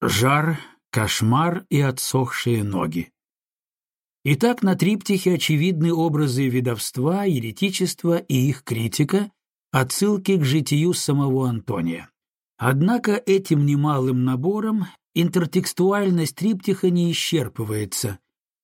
жар, кошмар и отсохшие ноги. Итак, на триптихе очевидны образы ведовства, еретичества и их критика, отсылки к житию самого Антония. Однако этим немалым набором интертекстуальность триптиха не исчерпывается.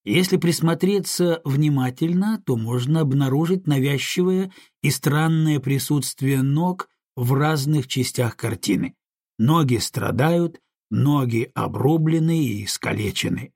Если присмотреться внимательно, то можно обнаружить навязчивое и странное присутствие ног в разных частях картины. Ноги страдают, ноги обрублены и искалечены.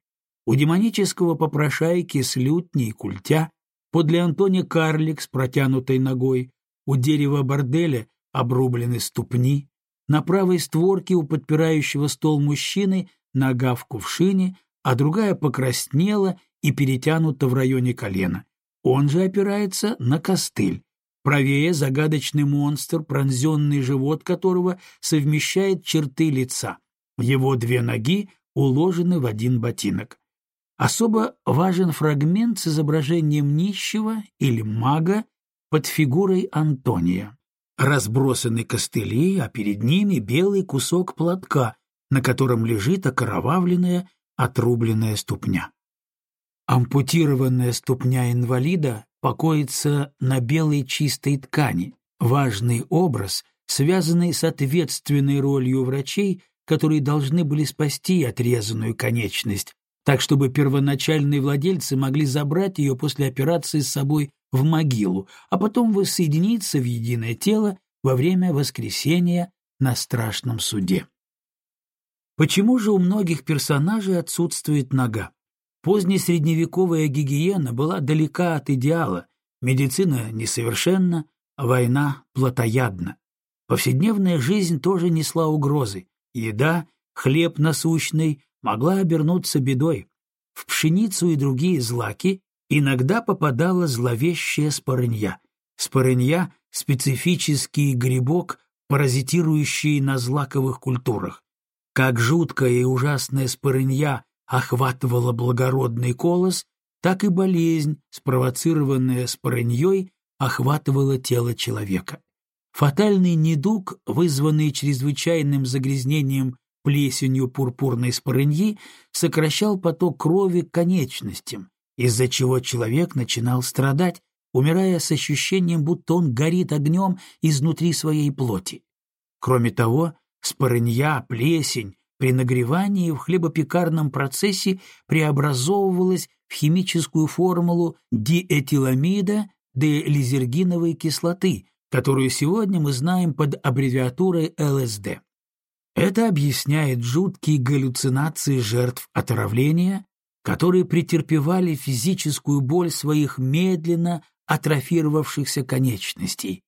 У демонического попрошайки с лютней культя, подле Антония карлик с протянутой ногой, у дерева борделя обрублены ступни, на правой створке у подпирающего стол мужчины нога в кувшине, а другая покраснела и перетянута в районе колена. Он же опирается на костыль. Правее загадочный монстр, пронзенный живот которого совмещает черты лица. Его две ноги уложены в один ботинок. Особо важен фрагмент с изображением нищего или мага под фигурой Антония. Разбросаны костыли, а перед ними белый кусок платка, на котором лежит окровавленная, отрубленная ступня. Ампутированная ступня инвалида покоится на белой чистой ткани, важный образ, связанный с ответственной ролью врачей, которые должны были спасти отрезанную конечность, так чтобы первоначальные владельцы могли забрать ее после операции с собой в могилу, а потом воссоединиться в единое тело во время воскресения на страшном суде. Почему же у многих персонажей отсутствует нога? Позднесредневековая гигиена была далека от идеала, медицина несовершенна, а война плотоядна. Повседневная жизнь тоже несла угрозы. Еда, хлеб насущный, могла обернуться бедой. В пшеницу и другие злаки иногда попадала зловещая спорынья. Спорынья — специфический грибок, паразитирующий на злаковых культурах. Как жуткая и ужасная спорынья охватывала благородный колос, так и болезнь, спровоцированная спорыньей, охватывала тело человека. Фатальный недуг, вызванный чрезвычайным загрязнением плесенью пурпурной спорыньи сокращал поток крови к конечностям, из-за чего человек начинал страдать, умирая с ощущением, будто он горит огнем изнутри своей плоти. Кроме того, спорынья, плесень при нагревании в хлебопекарном процессе преобразовывалась в химическую формулу диэтиламида делизергиновой кислоты, которую сегодня мы знаем под аббревиатурой ЛСД. Это объясняет жуткие галлюцинации жертв отравления, которые претерпевали физическую боль своих медленно атрофировавшихся конечностей.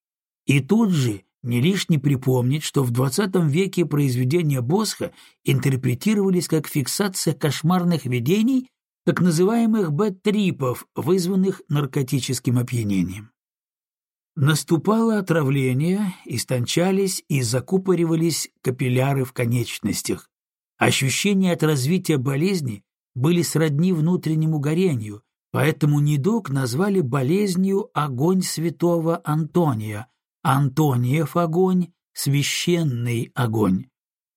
И тут же не лишне припомнить, что в XX веке произведения Босха интерпретировались как фиксация кошмарных видений так называемых бэт-трипов, вызванных наркотическим опьянением. Наступало отравление, истончались и закупоривались капилляры в конечностях. Ощущения от развития болезни были сродни внутреннему горению, поэтому недуг назвали болезнью огонь святого Антония, Антониев огонь, священный огонь.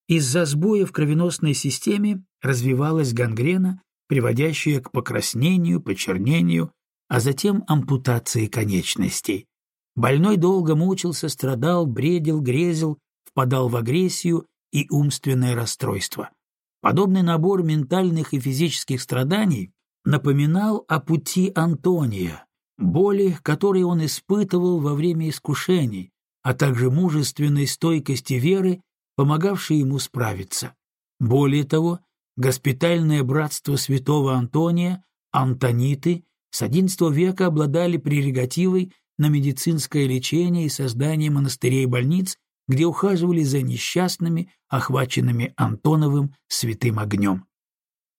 Из-за сбоя в кровеносной системе развивалась гангрена, приводящая к покраснению, почернению, а затем ампутации конечностей. Больной долго мучился, страдал, бредил, грезил, впадал в агрессию и умственное расстройство. Подобный набор ментальных и физических страданий напоминал о пути Антония, боли, которые он испытывал во время искушений, а также мужественной стойкости веры, помогавшей ему справиться. Более того, госпитальное братство святого Антония, антониты, с XI века обладали прерогативой на медицинское лечение и создание монастырей и больниц, где ухаживали за несчастными, охваченными Антоновым святым огнем.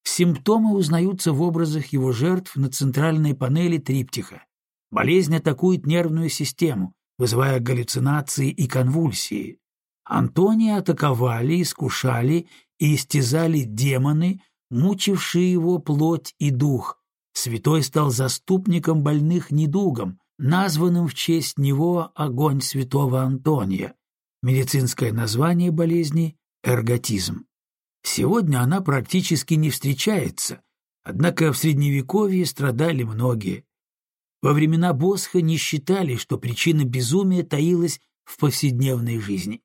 Симптомы узнаются в образах его жертв на центральной панели триптиха. Болезнь атакует нервную систему, вызывая галлюцинации и конвульсии. Антония атаковали, искушали и истязали демоны, мучившие его плоть и дух. Святой стал заступником больных недугом, названным в честь него огонь святого Антония. Медицинское название болезни – эрготизм. Сегодня она практически не встречается, однако в Средневековье страдали многие. Во времена Босха не считали, что причина безумия таилась в повседневной жизни.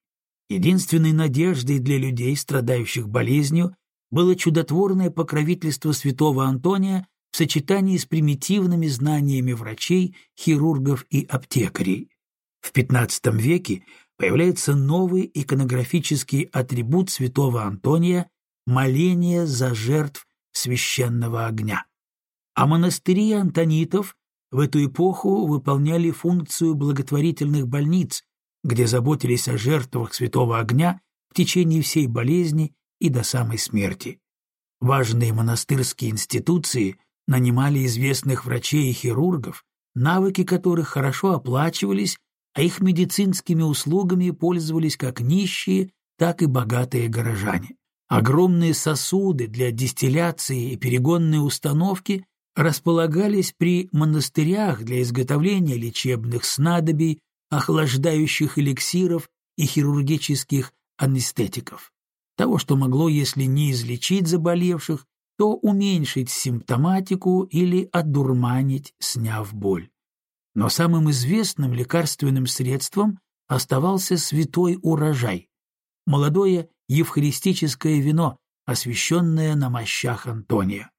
Единственной надеждой для людей, страдающих болезнью, было чудотворное покровительство святого Антония в сочетании с примитивными знаниями врачей, хирургов и аптекарей. В XV веке появляется новый иконографический атрибут святого Антония – моление за жертв священного огня. А монастыри антонитов в эту эпоху выполняли функцию благотворительных больниц, где заботились о жертвах святого огня в течение всей болезни и до самой смерти. Важные монастырские институции нанимали известных врачей и хирургов, навыки которых хорошо оплачивались, а их медицинскими услугами пользовались как нищие, так и богатые горожане. Огромные сосуды для дистилляции и перегонной установки располагались при монастырях для изготовления лечебных снадобий, охлаждающих эликсиров и хирургических анестетиков. Того, что могло, если не излечить заболевших, то уменьшить симптоматику или одурманить, сняв боль. Но самым известным лекарственным средством оставался святой урожай, молодое евхаристическое вино, освященное на мощах Антония.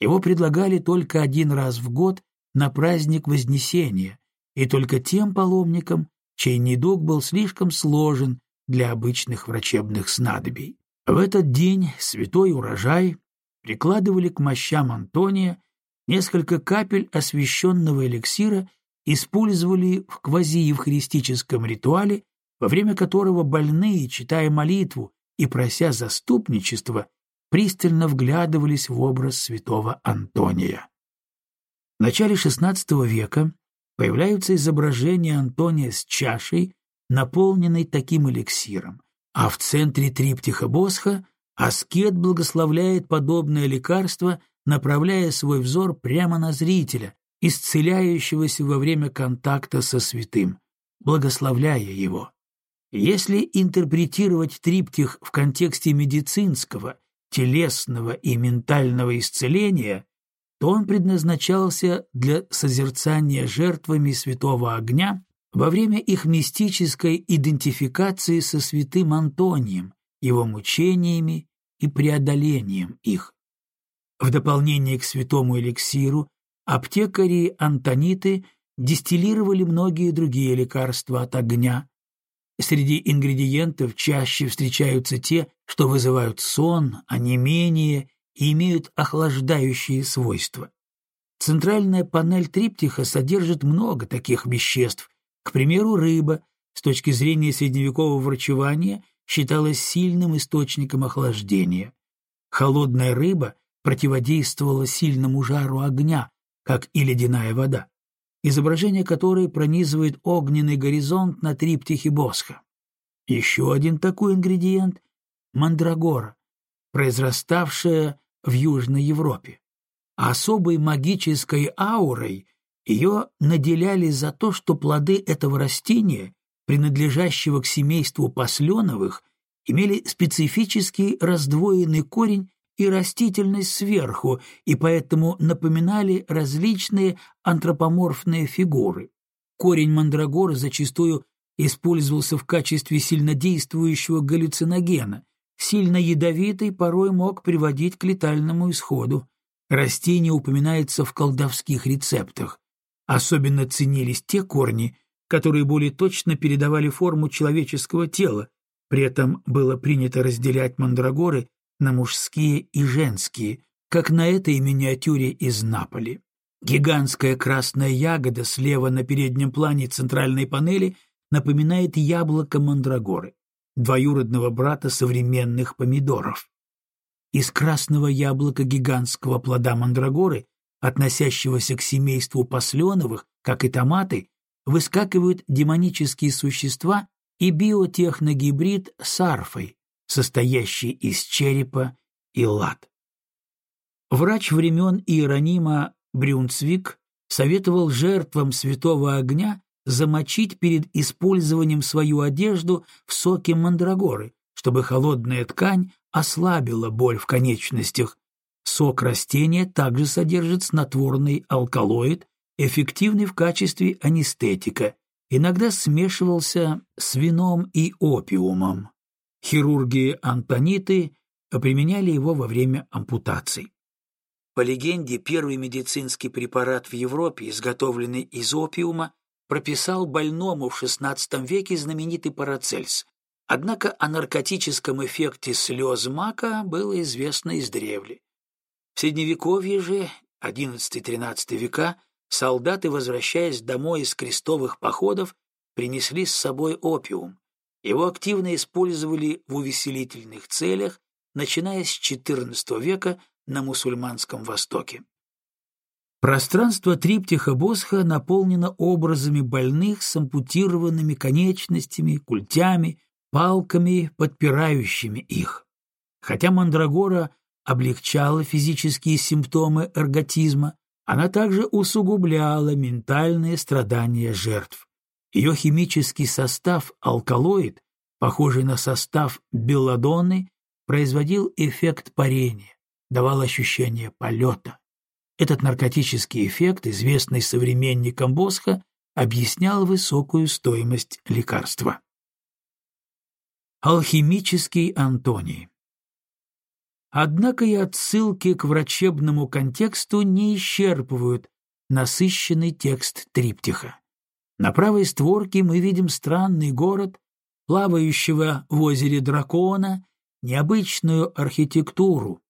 Его предлагали только один раз в год на праздник Вознесения, и только тем паломникам, чей недуг был слишком сложен для обычных врачебных снадобий. В этот день святой урожай прикладывали к мощам Антония несколько капель освященного эликсира использовали в квазиевхаристическом ритуале, во время которого больные, читая молитву и прося заступничества, пристально вглядывались в образ святого Антония. В начале XVI века появляются изображения Антония с чашей, наполненной таким эликсиром, а в центре триптиха Босха аскет благословляет подобное лекарство, направляя свой взор прямо на зрителя, исцеляющегося во время контакта со святым, благословляя его. Если интерпретировать триптих в контексте медицинского, телесного и ментального исцеления, то он предназначался для созерцания жертвами святого огня во время их мистической идентификации со святым Антонием, его мучениями и преодолением их. В дополнение к святому эликсиру аптекари-антониты дистиллировали многие другие лекарства от огня. Среди ингредиентов чаще встречаются те, что вызывают сон, онемение и имеют охлаждающие свойства. Центральная панель триптиха содержит много таких веществ. К примеру, рыба, с точки зрения средневекового врачевания, считалась сильным источником охлаждения. Холодная рыба противодействовала сильному жару огня, как и ледяная вода, изображение которой пронизывает огненный горизонт на триптихе Босха. Еще один такой ингредиент — мандрагора, произраставшая в Южной Европе. Особой магической аурой ее наделяли за то, что плоды этого растения, принадлежащего к семейству посленовых, имели специфический раздвоенный корень и растительность сверху, и поэтому напоминали различные антропоморфные фигуры. Корень мандрагоры зачастую использовался в качестве сильнодействующего галлюциногена, сильно ядовитый порой мог приводить к летальному исходу. Растение упоминается в колдовских рецептах. Особенно ценились те корни, которые более точно передавали форму человеческого тела, при этом было принято разделять мандрагоры на мужские и женские, как на этой миниатюре из Наполи. Гигантская красная ягода слева на переднем плане центральной панели напоминает яблоко мандрагоры двоюродного брата современных помидоров. Из красного яблока гигантского плода мандрагоры, относящегося к семейству посленовых, как и томаты, выскакивают демонические существа и биотехногибрид с арфой, состоящий из черепа и лад. Врач времен Иеронима Брюнцвик советовал жертвам святого огня замочить перед использованием свою одежду в соке мандрагоры, чтобы холодная ткань ослабила боль в конечностях. Сок растения также содержит снотворный алкалоид, эффективный в качестве анестетика, иногда смешивался с вином и опиумом. Хирурги-антониты применяли его во время ампутаций. По легенде, первый медицинский препарат в Европе, изготовленный из опиума, прописал больному в XVI веке знаменитый Парацельс. Однако о наркотическом эффекте слез мака было известно издревле. В Средневековье же, XI-XIII века, солдаты, возвращаясь домой из крестовых походов, принесли с собой опиум. Его активно использовали в увеселительных целях, начиная с XIV века на мусульманском Востоке. Пространство триптиха Босха наполнено образами больных с ампутированными конечностями, культями, палками, подпирающими их. Хотя Мандрагора облегчала физические симптомы эрготизма, она также усугубляла ментальные страдания жертв. Ее химический состав алкалоид, похожий на состав белладонны, производил эффект парения, давал ощущение полета. Этот наркотический эффект, известный современникам Босха, объяснял высокую стоимость лекарства. Алхимический Антоний Однако и отсылки к врачебному контексту не исчерпывают насыщенный текст триптиха. На правой створке мы видим странный город, плавающего в озере дракона, необычную архитектуру,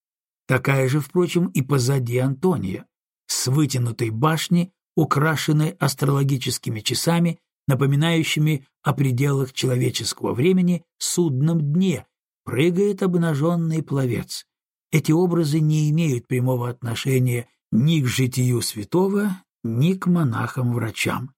такая же, впрочем, и позади Антония, с вытянутой башни, украшенной астрологическими часами, напоминающими о пределах человеческого времени судном дне, прыгает обнаженный пловец. Эти образы не имеют прямого отношения ни к житию святого, ни к монахам-врачам.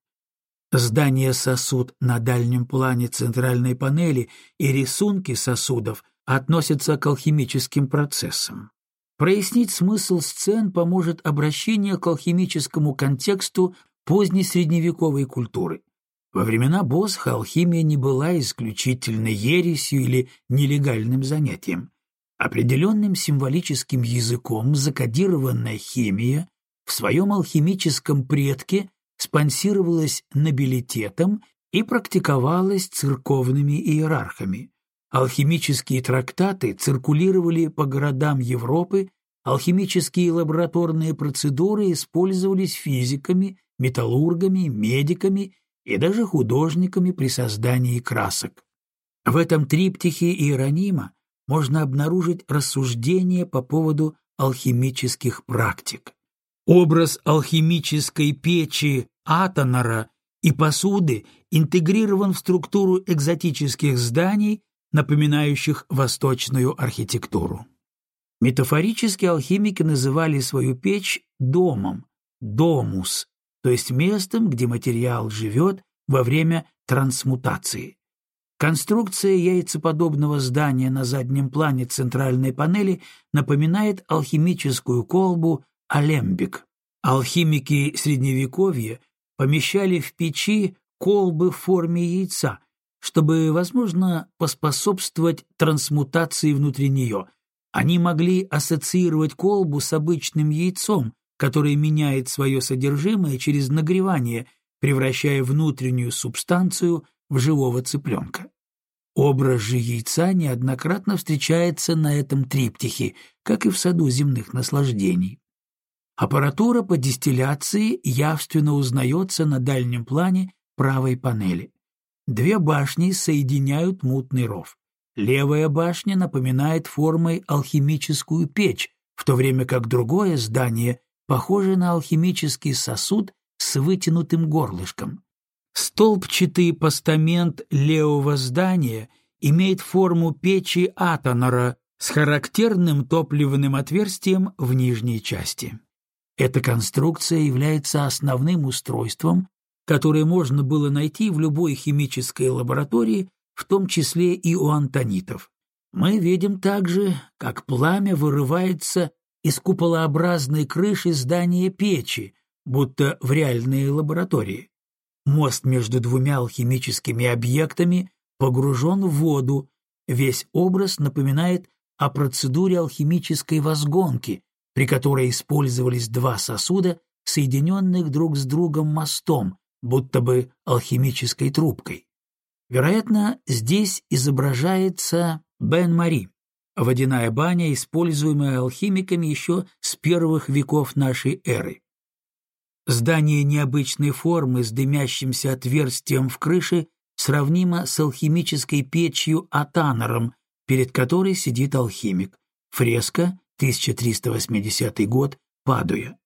Здание сосуд на дальнем плане центральной панели и рисунки сосудов относятся к алхимическим процессам. Прояснить смысл сцен поможет обращение к алхимическому контексту поздней средневековой культуры. Во времена Босха алхимия не была исключительно ересью или нелегальным занятием. Определенным символическим языком закодированная химия в своем алхимическом предке спонсировалась нобилитетом и практиковалась церковными иерархами. Алхимические трактаты циркулировали по городам Европы, алхимические лабораторные процедуры использовались физиками, металлургами, медиками и даже художниками при создании красок. В этом триптихе Иеронима можно обнаружить рассуждения по поводу алхимических практик. Образ алхимической печи Атонара и посуды интегрирован в структуру экзотических зданий, напоминающих восточную архитектуру. Метафорически алхимики называли свою печь домом, домус, то есть местом, где материал живет во время трансмутации. Конструкция яйцеподобного здания на заднем плане центральной панели напоминает алхимическую колбу алембик. Алхимики Средневековья помещали в печи колбы в форме яйца, чтобы, возможно, поспособствовать трансмутации внутри нее. Они могли ассоциировать колбу с обычным яйцом, которое меняет свое содержимое через нагревание, превращая внутреннюю субстанцию в живого цыпленка. Образ же яйца неоднократно встречается на этом триптихе, как и в саду земных наслаждений. Аппаратура по дистилляции явственно узнается на дальнем плане правой панели. Две башни соединяют мутный ров. Левая башня напоминает формой алхимическую печь, в то время как другое здание похоже на алхимический сосуд с вытянутым горлышком. Столбчатый постамент левого здания имеет форму печи Атонора с характерным топливным отверстием в нижней части. Эта конструкция является основным устройством, которое можно было найти в любой химической лаборатории, в том числе и у антонитов. Мы видим также, как пламя вырывается из куполообразной крыши здания печи, будто в реальной лаборатории. Мост между двумя алхимическими объектами погружен в воду, весь образ напоминает о процедуре алхимической возгонки, при которой использовались два сосуда, соединенных друг с другом мостом, будто бы алхимической трубкой. Вероятно, здесь изображается Бен-Мари, водяная баня, используемая алхимиками еще с первых веков нашей эры. Здание необычной формы с дымящимся отверстием в крыше сравнимо с алхимической печью Атанором, перед которой сидит алхимик. Фреска, 1380 год, Падуя.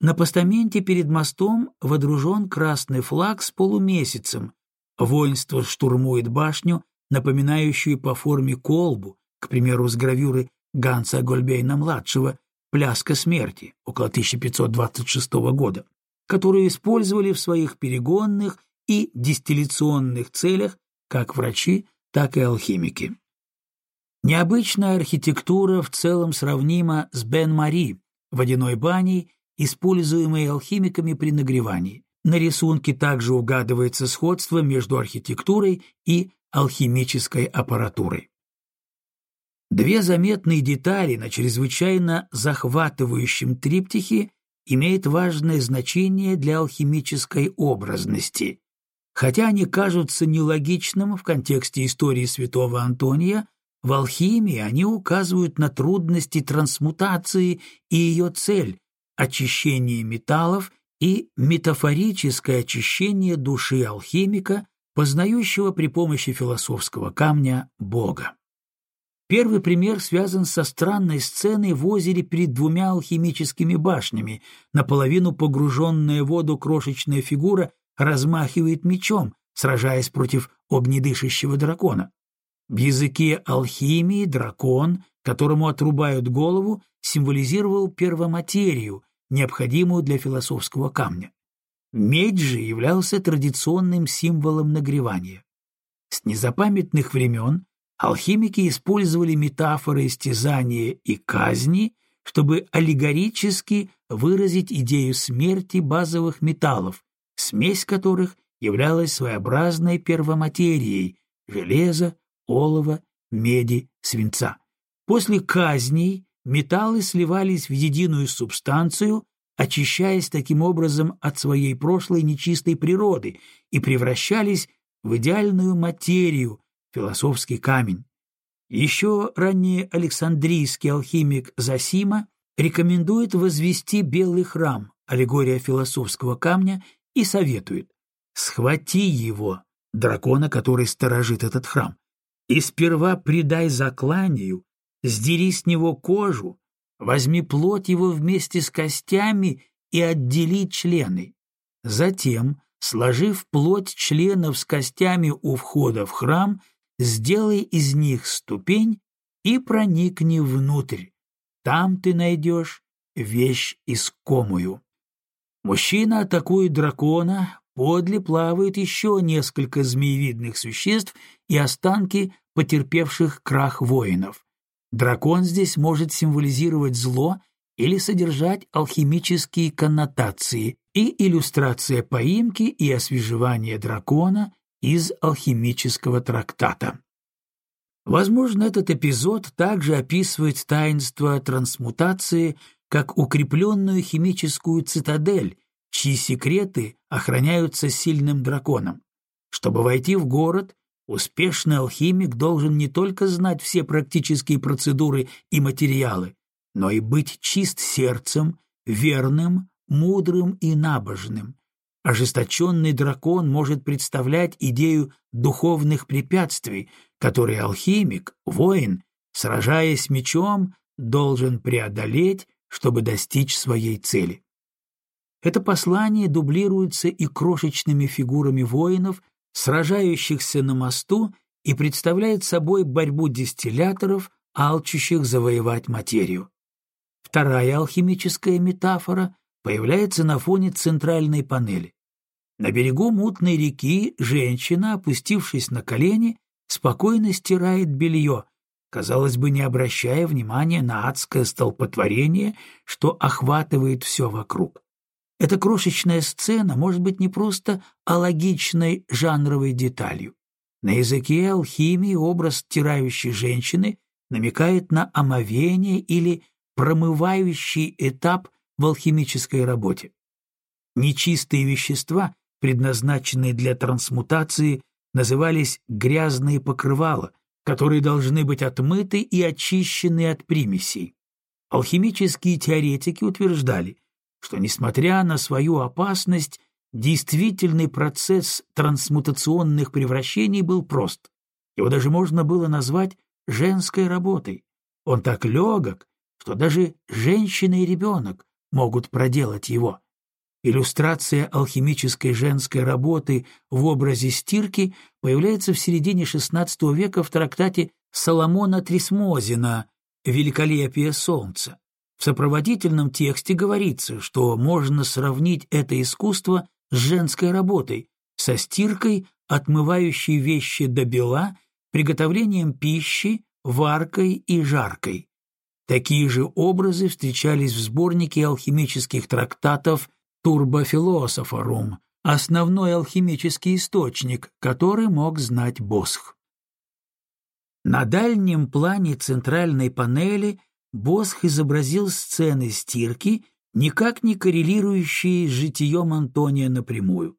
На постаменте перед мостом водружен красный флаг с полумесяцем. Воинство штурмует башню, напоминающую по форме колбу, к примеру, с гравюры Ганса Гольбейна-младшего «Пляска смерти» около 1526 года, которую использовали в своих перегонных и дистилляционных целях как врачи, так и алхимики. Необычная архитектура в целом сравнима с Бен-Мари, водяной баней используемые алхимиками при нагревании. На рисунке также угадывается сходство между архитектурой и алхимической аппаратурой. Две заметные детали на чрезвычайно захватывающем триптихе имеют важное значение для алхимической образности. Хотя они кажутся нелогичным в контексте истории святого Антония, в алхимии они указывают на трудности трансмутации и ее цель очищение металлов и метафорическое очищение души алхимика, познающего при помощи философского камня Бога. Первый пример связан со странной сценой в озере перед двумя алхимическими башнями. Наполовину погруженная в воду крошечная фигура размахивает мечом, сражаясь против огнедышащего дракона. В языке алхимии дракон, которому отрубают голову, символизировал первоматерию, необходимую для философского камня. Медь же являлся традиционным символом нагревания. С незапамятных времен алхимики использовали метафоры истязания и казни, чтобы аллегорически выразить идею смерти базовых металлов, смесь которых являлась своеобразной первоматерией – железа, олова, меди, свинца. После казней металлы сливались в единую субстанцию, очищаясь таким образом от своей прошлой нечистой природы и превращались в идеальную материю, философский камень. Еще ранее Александрийский алхимик Засима рекомендует возвести белый храм, аллегория философского камня, и советует «схвати его, дракона, который сторожит этот храм, и сперва предай закланию, сдери с него кожу, возьми плоть его вместе с костями и отдели члены. Затем, сложив плоть членов с костями у входа в храм, сделай из них ступень и проникни внутрь. Там ты найдешь вещь искомую. Мужчина атакует дракона, подле плавает еще несколько змеевидных существ и останки потерпевших крах воинов. Дракон здесь может символизировать зло или содержать алхимические коннотации и иллюстрация поимки и освежевания дракона из алхимического трактата. Возможно, этот эпизод также описывает таинство трансмутации как укрепленную химическую цитадель, чьи секреты охраняются сильным драконом. Чтобы войти в город, Успешный алхимик должен не только знать все практические процедуры и материалы, но и быть чист сердцем, верным, мудрым и набожным. Ожесточенный дракон может представлять идею духовных препятствий, которые алхимик, воин, сражаясь мечом, должен преодолеть, чтобы достичь своей цели. Это послание дублируется и крошечными фигурами воинов, сражающихся на мосту и представляет собой борьбу дистилляторов, алчущих завоевать материю. Вторая алхимическая метафора появляется на фоне центральной панели. На берегу мутной реки женщина, опустившись на колени, спокойно стирает белье, казалось бы, не обращая внимания на адское столпотворение, что охватывает все вокруг. Эта крошечная сцена может быть не просто алогичной жанровой деталью. На языке алхимии образ стирающей женщины намекает на омовение или промывающий этап в алхимической работе. Нечистые вещества, предназначенные для трансмутации, назывались грязные покрывала, которые должны быть отмыты и очищены от примесей. Алхимические теоретики утверждали, что, несмотря на свою опасность, действительный процесс трансмутационных превращений был прост. Его даже можно было назвать женской работой. Он так легок, что даже женщина и ребенок могут проделать его. Иллюстрация алхимической женской работы в образе стирки появляется в середине XVI века в трактате Соломона Трисмозина «Великолепие солнца». В сопроводительном тексте говорится, что можно сравнить это искусство с женской работой, со стиркой, отмывающей вещи до бела, приготовлением пищи, варкой и жаркой. Такие же образы встречались в сборнике алхимических трактатов Турбофилософорум, основной алхимический источник, который мог знать Босх. На дальнем плане центральной панели Босх изобразил сцены стирки, никак не коррелирующие с житием Антония напрямую.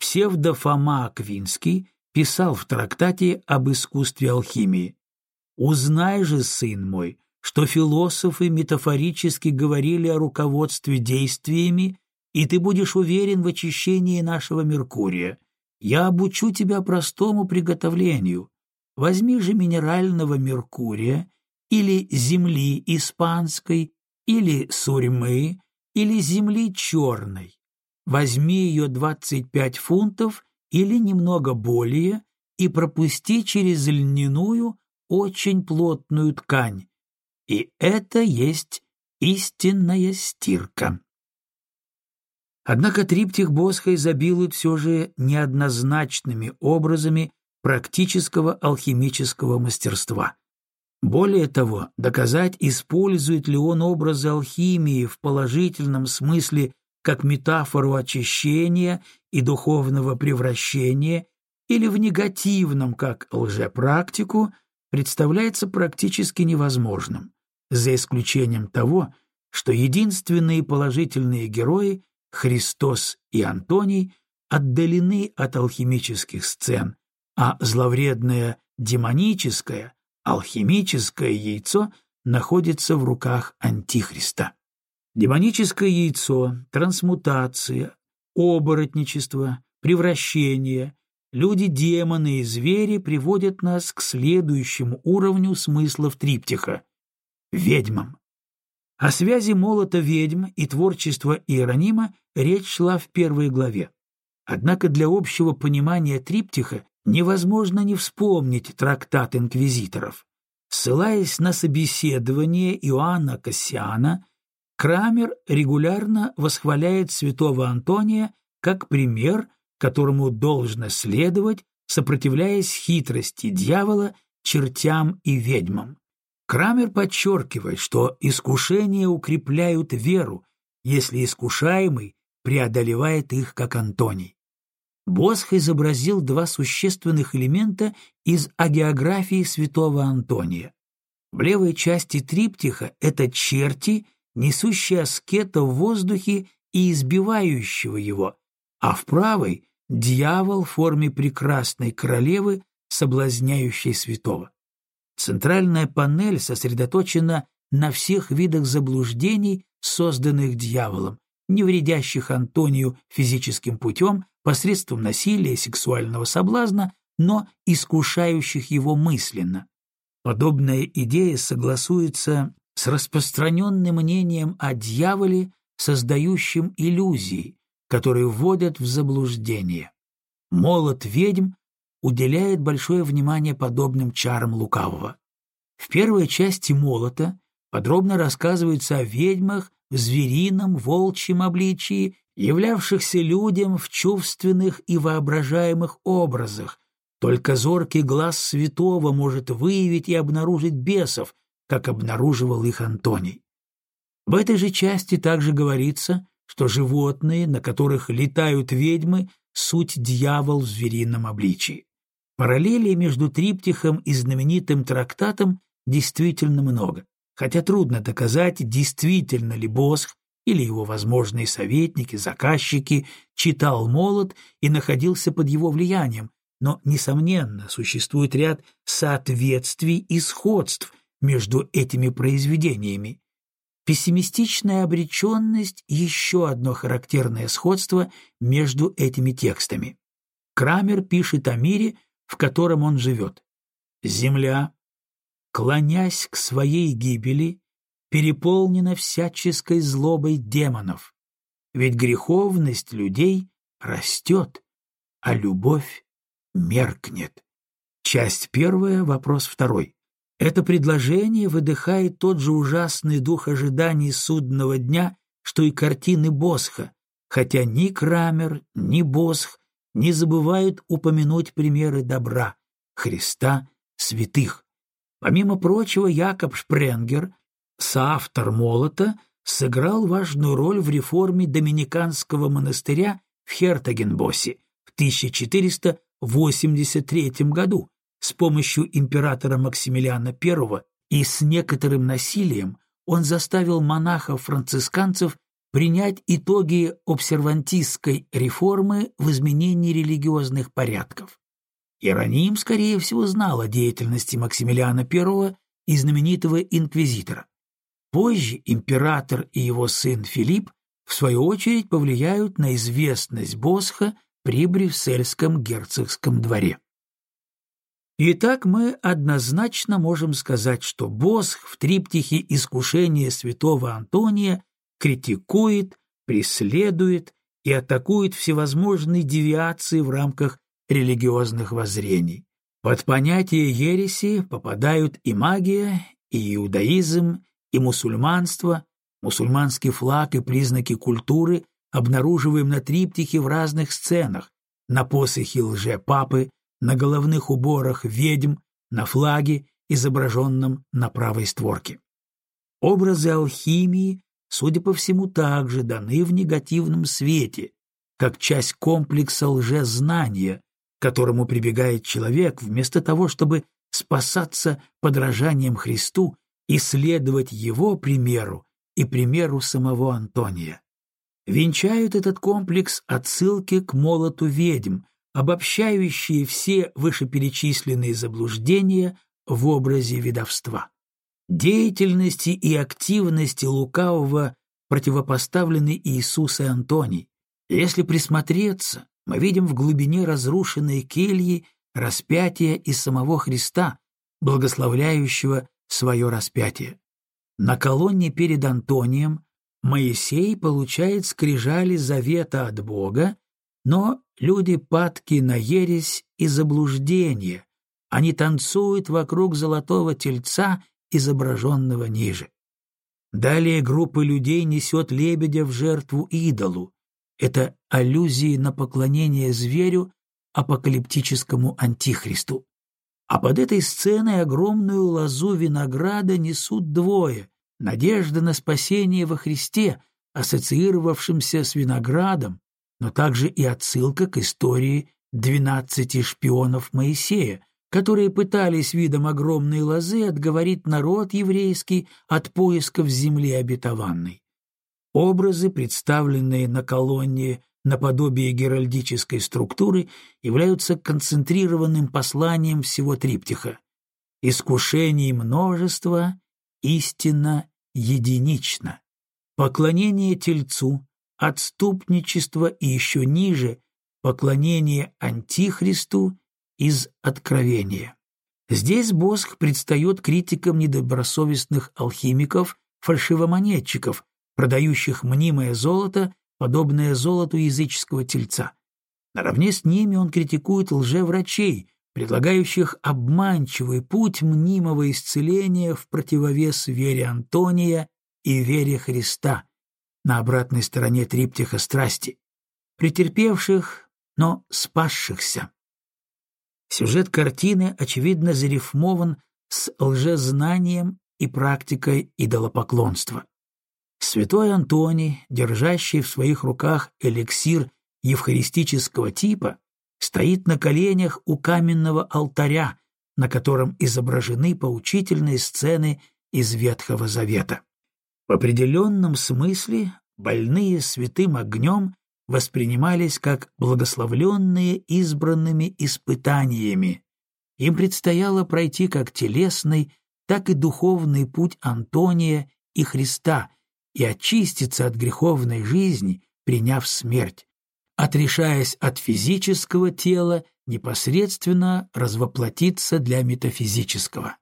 Псевдофома Аквинский писал в трактате об искусстве алхимии. «Узнай же, сын мой, что философы метафорически говорили о руководстве действиями и ты будешь уверен в очищении нашего Меркурия. Я обучу тебя простому приготовлению. Возьми же минерального Меркурия или земли испанской, или сурьмы, или земли черной. Возьми ее 25 фунтов или немного более и пропусти через льняную, очень плотную ткань. И это есть истинная стирка. Однако триптих Босха изобилует все же неоднозначными образами практического алхимического мастерства. Более того, доказать, использует ли он образы алхимии в положительном смысле как метафору очищения и духовного превращения или в негативном как лжепрактику, представляется практически невозможным, за исключением того, что единственные положительные герои Христос и Антоний отдалены от алхимических сцен, а зловредное демоническое, алхимическое яйцо находится в руках Антихриста. Демоническое яйцо, трансмутация, оборотничество, превращение, люди-демоны и звери приводят нас к следующему уровню смыслов триптиха — ведьмам. О связи молота ведьм и творчества Иеронима речь шла в первой главе. Однако для общего понимания триптиха невозможно не вспомнить трактат инквизиторов. Ссылаясь на собеседование Иоанна Кассиана, Крамер регулярно восхваляет святого Антония как пример, которому должно следовать, сопротивляясь хитрости дьявола, чертям и ведьмам. Крамер подчеркивает, что искушения укрепляют веру, если искушаемый преодолевает их, как Антоний. Босх изобразил два существенных элемента из агеографии святого Антония. В левой части триптиха это черти, несущие аскета в воздухе и избивающего его, а в правой — дьявол в форме прекрасной королевы, соблазняющей святого. Центральная панель сосредоточена на всех видах заблуждений, созданных дьяволом, не вредящих Антонию физическим путем посредством насилия и сексуального соблазна, но искушающих его мысленно. Подобная идея согласуется с распространенным мнением о дьяволе, создающем иллюзии, которые вводят в заблуждение. Молот ведьм уделяет большое внимание подобным чарам лукавого. В первой части «Молота» подробно рассказывается о ведьмах в зверином, волчьем обличии, являвшихся людям в чувственных и воображаемых образах. Только зоркий глаз святого может выявить и обнаружить бесов, как обнаруживал их Антоний. В этой же части также говорится, что животные, на которых летают ведьмы, суть дьявол в зверином обличии. Параллели между триптихом и знаменитым трактатом действительно много, хотя трудно доказать, действительно ли Босх или его возможные советники, заказчики читал молот и находился под его влиянием, но, несомненно, существует ряд соответствий и сходств между этими произведениями. Пессимистичная обреченность – еще одно характерное сходство между этими текстами. Крамер пишет о мире, в котором он живет. «Земля, клонясь к своей гибели, переполнена всяческой злобой демонов, ведь греховность людей растет, а любовь меркнет. Часть первая, вопрос второй. Это предложение выдыхает тот же ужасный дух ожиданий судного дня, что и картины Босха, хотя ни Крамер, ни Босх не забывают упомянуть примеры добра, Христа, святых. Помимо прочего, Якоб Шпренгер, соавтор «Молота», сыграл важную роль в реформе доминиканского монастыря в Хертагенбосе в 1400 83 году с помощью императора Максимилиана I и с некоторым насилием он заставил монахов-францисканцев принять итоги обсервантистской реформы в изменении религиозных порядков. Ироним, скорее всего, знал о деятельности Максимилиана I и знаменитого инквизитора. Позже император и его сын Филипп в свою очередь повлияют на известность Босха при Брюссельском герцогском дворе. Итак, мы однозначно можем сказать, что Босх в триптихе «Искушение святого Антония» критикует, преследует и атакует всевозможные девиации в рамках религиозных воззрений. Под понятие ереси попадают и магия, и иудаизм, и мусульманство, мусульманский флаг и признаки культуры, обнаруживаем на триптихе в разных сценах, на посохе лже-папы, на головных уборах ведьм, на флаге, изображенном на правой створке. Образы алхимии, судя по всему, также даны в негативном свете, как часть комплекса лжезнания, к которому прибегает человек вместо того, чтобы спасаться подражанием Христу и следовать его примеру и примеру самого Антония венчают этот комплекс отсылки к молоту ведьм, обобщающие все вышеперечисленные заблуждения в образе ведовства. Деятельности и активности лукавого противопоставлены Иисус и Антоний. Если присмотреться, мы видим в глубине разрушенной кельи распятие и самого Христа, благословляющего свое распятие. На колонне перед Антонием Моисей получает скрижали завета от Бога, но люди падки на ересь и заблуждение. Они танцуют вокруг золотого тельца, изображенного ниже. Далее группа людей несет лебедя в жертву идолу. Это аллюзии на поклонение зверю, апокалиптическому антихристу. А под этой сценой огромную лозу винограда несут двое надежда на спасение во Христе, ассоциировавшимся с виноградом, но также и отсылка к истории двенадцати шпионов Моисея, которые пытались видом огромной лозы отговорить народ еврейский от поисков земли обетованной. Образы, представленные на колонне наподобие геральдической структуры, являются концентрированным посланием всего триптиха. Искушений множество, истина единична. Поклонение Тельцу, отступничество и еще ниже поклонение Антихристу из Откровения. Здесь Босх предстает критикам недобросовестных алхимиков, фальшивомонетчиков, продающих мнимое золото, подобное золоту языческого тельца. Наравне с ними он критикует лжеврачей, предлагающих обманчивый путь мнимого исцеления в противовес вере Антония и вере Христа на обратной стороне триптиха страсти, претерпевших, но спасшихся. Сюжет картины, очевидно, зарифмован с лжезнанием и практикой идолопоклонства. Святой Антоний, держащий в своих руках эликсир евхаристического типа, стоит на коленях у каменного алтаря, на котором изображены поучительные сцены из Ветхого Завета. В определенном смысле больные святым огнем воспринимались как благословленные избранными испытаниями. Им предстояло пройти как телесный, так и духовный путь Антония и Христа и очиститься от греховной жизни, приняв смерть, отрешаясь от физического тела, непосредственно развоплотиться для метафизического.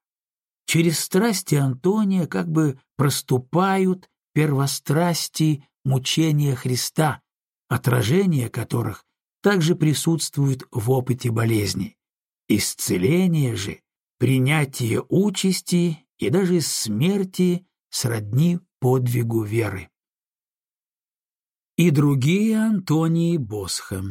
Через страсти Антония как бы проступают первострасти мучения Христа, отражение которых также присутствует в опыте болезни. Исцеление же, принятие участи и даже смерти сродни подвигу веры. И другие Антонии Босха.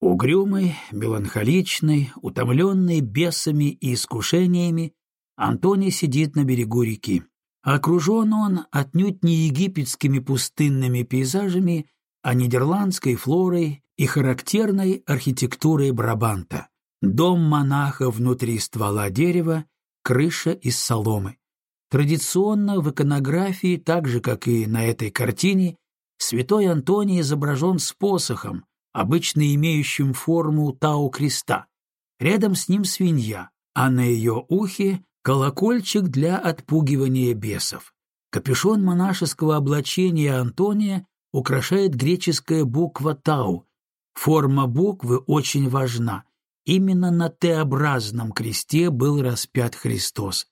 Угрюмый, меланхоличный, утомленный бесами и искушениями, Антоний сидит на берегу реки. Окружен он отнюдь не египетскими пустынными пейзажами, а нидерландской флорой и характерной архитектурой Брабанта. Дом монаха внутри ствола дерева, крыша из соломы. Традиционно в иконографии, так же, как и на этой картине, святой Антоний изображен с посохом, обычно имеющим форму Тау-креста. Рядом с ним свинья, а на ее ухе колокольчик для отпугивания бесов. Капюшон монашеского облачения Антония украшает греческая буква «Тау». Форма буквы очень важна. Именно на Т-образном кресте был распят Христос.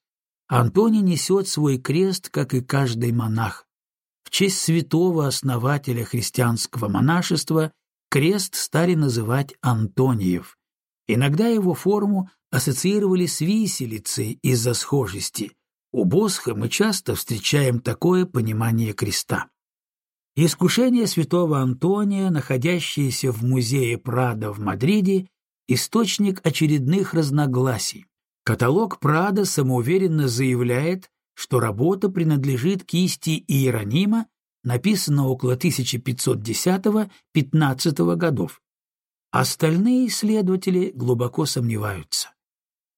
Антоний несет свой крест, как и каждый монах. В честь святого основателя христианского монашества крест стали называть Антониев. Иногда его форму ассоциировали с виселицей из-за схожести. У Босха мы часто встречаем такое понимание креста. Искушение святого Антония, находящееся в музее Прада в Мадриде, источник очередных разногласий. Каталог Прада самоуверенно заявляет, что работа принадлежит кисти Иеронима, написана около 1510-15 годов. Остальные исследователи глубоко сомневаются.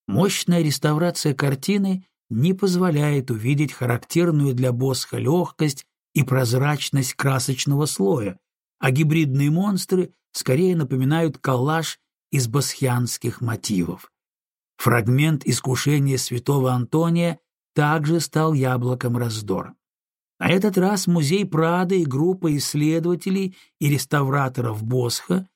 Мощная реставрация картины не позволяет увидеть характерную для Босха легкость и прозрачность красочного слоя, а гибридные монстры скорее напоминают коллаж из босхианских мотивов. Фрагмент искушения святого Антония также стал яблоком раздора. На этот раз музей Прада и группа исследователей и реставраторов Босха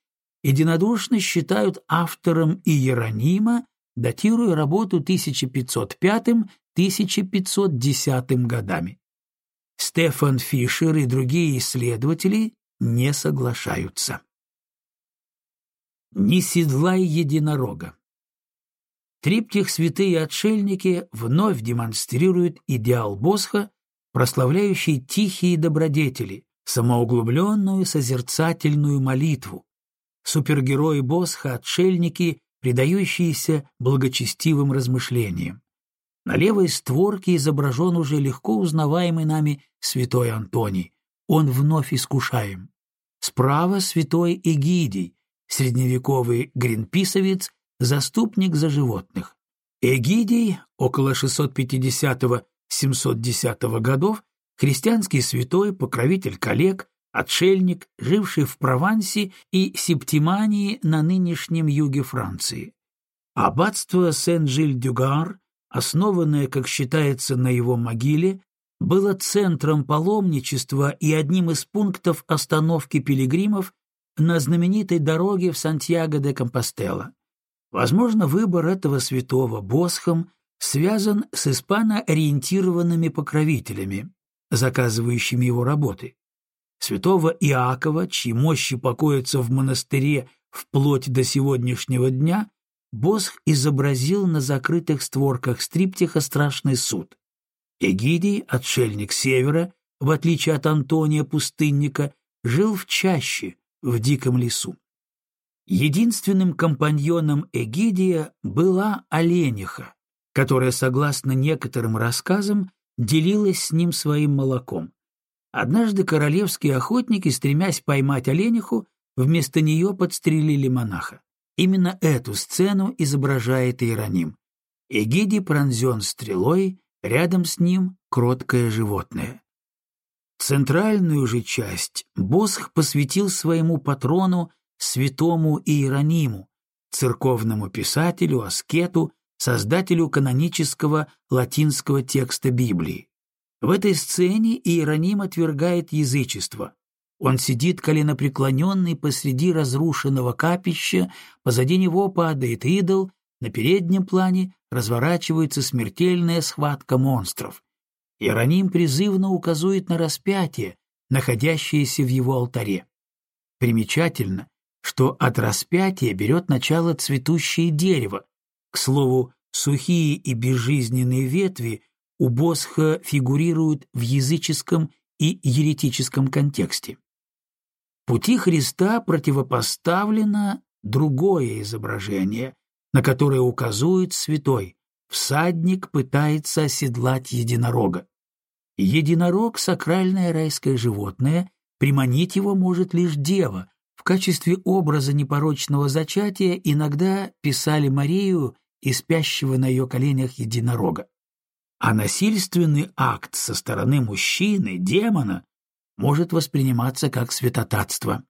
единодушно считают автором Иеронима, датируя работу 1505-1510 годами. Стефан Фишер и другие исследователи не соглашаются. «Не седлай единорога». Триптих «Святые отшельники» вновь демонстрирует идеал Босха, прославляющий тихие добродетели, самоуглубленную созерцательную молитву. Супергерои Босха — отшельники, предающиеся благочестивым размышлениям. На левой створке изображен уже легко узнаваемый нами святой Антоний. Он вновь искушаем. Справа святой Эгидий, средневековый гринписовец, заступник за животных. Эгидий, около 650-710 годов, христианский святой, покровитель коллег, отшельник, живший в Провансе и Септимании на нынешнем юге Франции. Аббатство Сен-Жиль-Дюгар, основанное, как считается, на его могиле, было центром паломничества и одним из пунктов остановки пилигримов на знаменитой дороге в Сантьяго де Компостела. Возможно, выбор этого святого Босхом связан с испано-ориентированными покровителями, заказывающими его работы. Святого Иакова, чьи мощи покоятся в монастыре вплоть до сегодняшнего дня, Босх изобразил на закрытых створках стриптиха страшный суд. Эгидий, отшельник севера, в отличие от Антония Пустынника, жил в чаще, в диком лесу. Единственным компаньоном Эгидия была олениха, которая, согласно некоторым рассказам, делилась с ним своим молоком. Однажды королевские охотники, стремясь поймать олениху, вместо нее подстрелили монаха. Именно эту сцену изображает Иероним. Эгиди пронзен стрелой, рядом с ним кроткое животное. Центральную же часть Босх посвятил своему патрону, святому Иерониму, церковному писателю, аскету, создателю канонического латинского текста Библии. В этой сцене Иероним отвергает язычество. Он сидит коленопреклоненный посреди разрушенного капища, позади него падает идол, на переднем плане разворачивается смертельная схватка монстров. Иероним призывно указывает на распятие, находящееся в его алтаре. Примечательно, что от распятия берет начало цветущее дерево. К слову, сухие и безжизненные ветви у Босха фигурируют в языческом и еретическом контексте. Пути Христа противопоставлено другое изображение, на которое указывает святой. Всадник пытается оседлать единорога. Единорог — сакральное райское животное, приманить его может лишь дева. В качестве образа непорочного зачатия иногда писали Марию и спящего на ее коленях единорога. А насильственный акт со стороны мужчины, демона, может восприниматься как святотатство.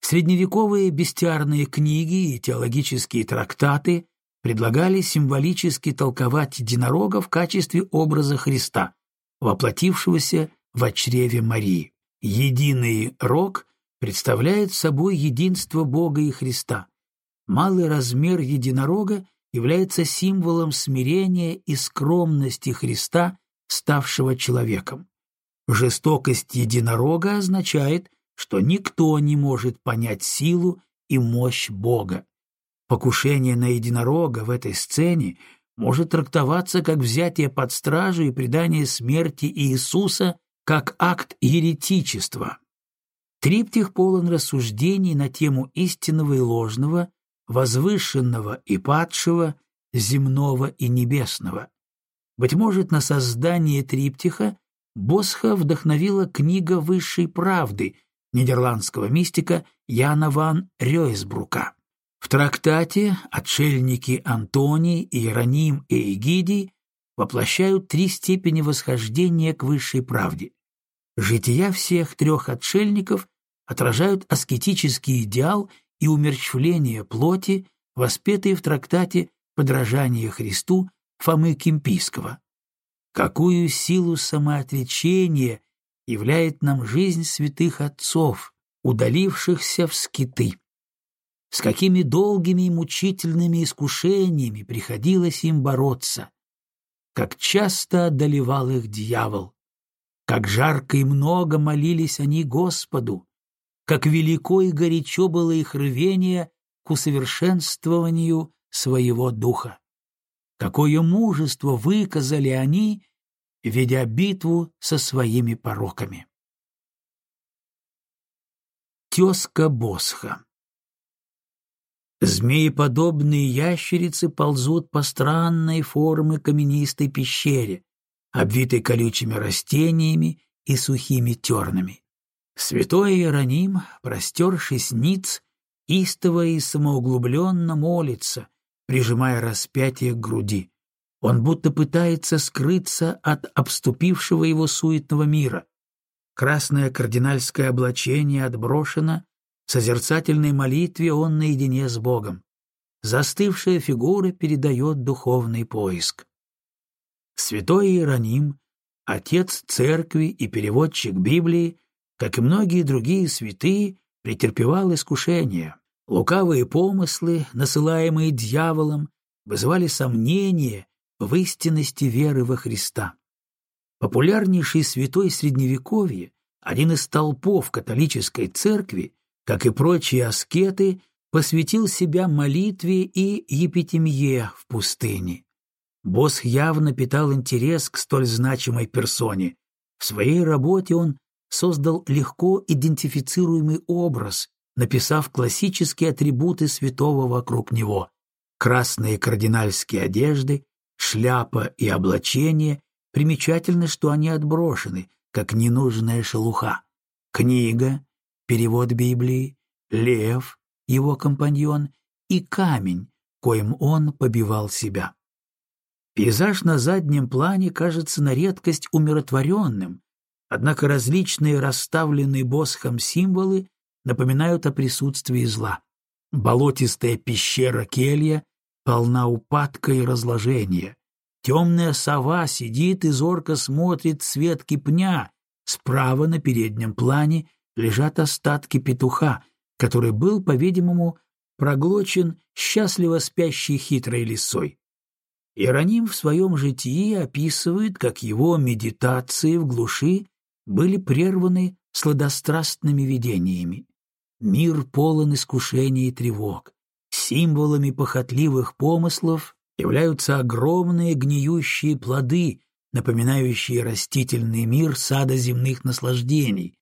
Средневековые бестиарные книги и теологические трактаты предлагали символически толковать единорога в качестве образа Христа, воплотившегося в чреве Марии. Единый рог представляет собой единство Бога и Христа. Малый размер единорога является символом смирения и скромности Христа, ставшего человеком. Жестокость единорога означает, что никто не может понять силу и мощь Бога. Покушение на единорога в этой сцене может трактоваться как взятие под стражу и предание смерти Иисуса как акт еретичества. Триптих полон рассуждений на тему истинного и ложного, возвышенного и падшего, земного и небесного. Быть может, на создание триптиха Босха вдохновила книга высшей правды нидерландского мистика Яна ван Рёйсбрука. В трактате отшельники Антоний, Иероним и Эгидий воплощают три степени восхождения к высшей правде. Жития всех трех отшельников отражают аскетический идеал и умерщвление плоти, воспетые в трактате «Подражание Христу» Фомы Кимпийского какую силу самоотречения являет нам жизнь святых отцов, удалившихся в скиты. С какими долгими и мучительными искушениями приходилось им бороться, как часто одолевал их дьявол, как жарко и много молились они Господу, как велико и горячо было их рвение к усовершенствованию своего духа. Какое мужество выказали они, ведя битву со своими пороками. Тезка Босха Змееподобные ящерицы ползут по странной формы каменистой пещере, обвитой колючими растениями и сухими тернами. Святой Иероним, простершись ниц, истово и самоуглубленно молится, прижимая распятие к груди. Он будто пытается скрыться от обступившего его суетного мира. Красное кардинальское облачение отброшено, в созерцательной молитве он наедине с Богом. Застывшая фигура передает духовный поиск. Святой Иероним, отец церкви и переводчик Библии, как и многие другие святые, претерпевал искушения. Лукавые помыслы, насылаемые дьяволом, вызывали сомнения в истинности веры во Христа. Популярнейший святой Средневековья, один из толпов католической церкви, как и прочие аскеты, посвятил себя молитве и епитемье в пустыне. Босс явно питал интерес к столь значимой персоне. В своей работе он создал легко идентифицируемый образ, написав классические атрибуты святого вокруг него — красные кардинальские одежды, шляпа и облачение, примечательно, что они отброшены, как ненужная шелуха. Книга, перевод Библии, лев, его компаньон и камень, коим он побивал себя. Пейзаж на заднем плане кажется на редкость умиротворенным, однако различные расставленные босхом символы напоминают о присутствии зла. Болотистая пещера келья полна упадка и разложения. Темная сова сидит и зорко смотрит свет кипня. Справа на переднем плане лежат остатки петуха, который был, по-видимому, проглочен счастливо спящей хитрой лисой. Иероним в своем житии описывает, как его медитации в глуши были прерваны сладострастными видениями. Мир полон искушений и тревог. Символами похотливых помыслов являются огромные гниющие плоды, напоминающие растительный мир сада земных наслаждений.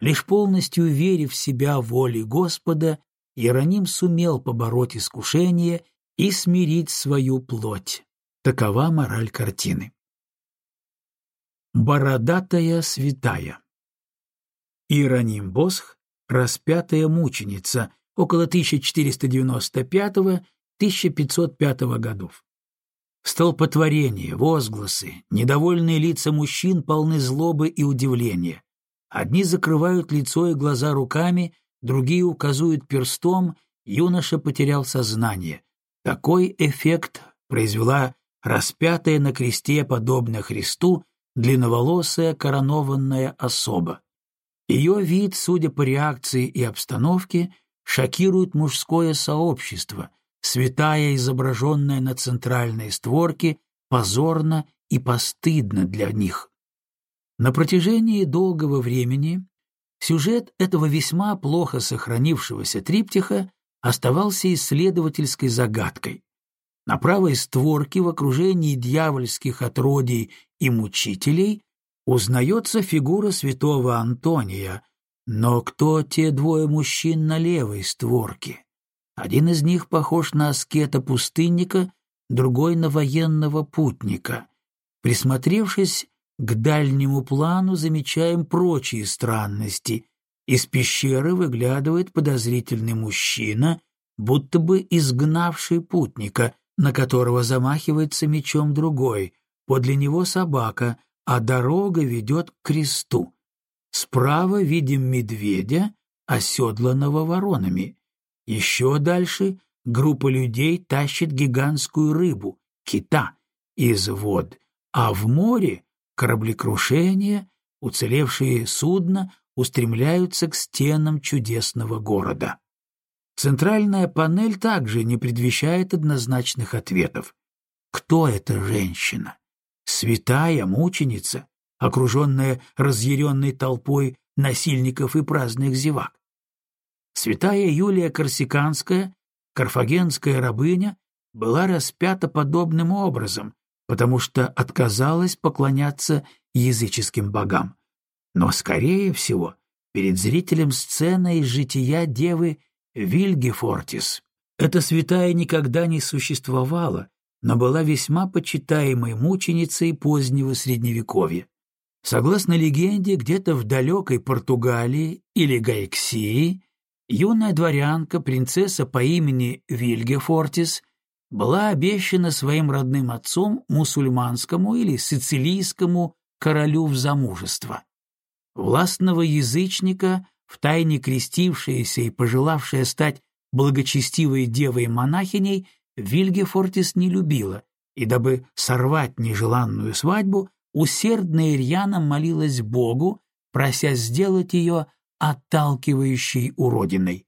Лишь полностью верив в себя воле Господа, Иероним сумел побороть искушение и смирить свою плоть. Такова мораль картины. Бородатая святая Иероним Босх «Распятая мученица» около 1495-1505 годов. Столпотворение, возгласы, недовольные лица мужчин полны злобы и удивления. Одни закрывают лицо и глаза руками, другие указывают перстом, юноша потерял сознание. Такой эффект произвела распятая на кресте, подобно Христу, длинноволосая коронованная особа. Ее вид, судя по реакции и обстановке, шокирует мужское сообщество, святая, изображенная на центральной створке, позорно и постыдно для них. На протяжении долгого времени сюжет этого весьма плохо сохранившегося триптиха оставался исследовательской загадкой. На правой створке в окружении дьявольских отродий и мучителей узнается фигура святого Антония, но кто те двое мужчин на левой створке? Один из них похож на аскета-пустынника, другой — на военного путника. Присмотревшись к дальнему плану, замечаем прочие странности. Из пещеры выглядывает подозрительный мужчина, будто бы изгнавший путника, на которого замахивается мечом другой. Подле него собака — а дорога ведет к кресту. Справа видим медведя, оседланного воронами. Еще дальше группа людей тащит гигантскую рыбу, кита, из вод, а в море кораблекрушение, уцелевшие судна устремляются к стенам чудесного города. Центральная панель также не предвещает однозначных ответов. Кто эта женщина? святая мученица, окруженная разъяренной толпой насильников и праздных зевак. Святая Юлия Корсиканская, карфагенская рабыня, была распята подобным образом, потому что отказалась поклоняться языческим богам. Но, скорее всего, перед зрителем сцена из жития девы Вильгефортис. Эта святая никогда не существовала, но была весьма почитаемой мученицей позднего Средневековья. Согласно легенде, где-то в далекой Португалии или Гаексии юная дворянка, принцесса по имени Вильгефортис, была обещана своим родным отцом мусульманскому или сицилийскому королю в замужество. Властного язычника, втайне крестившаяся и пожелавшая стать благочестивой девой-монахиней, Вильгефортис не любила, и дабы сорвать нежеланную свадьбу, усердно и рьяно молилась Богу, прося сделать ее отталкивающей уродиной.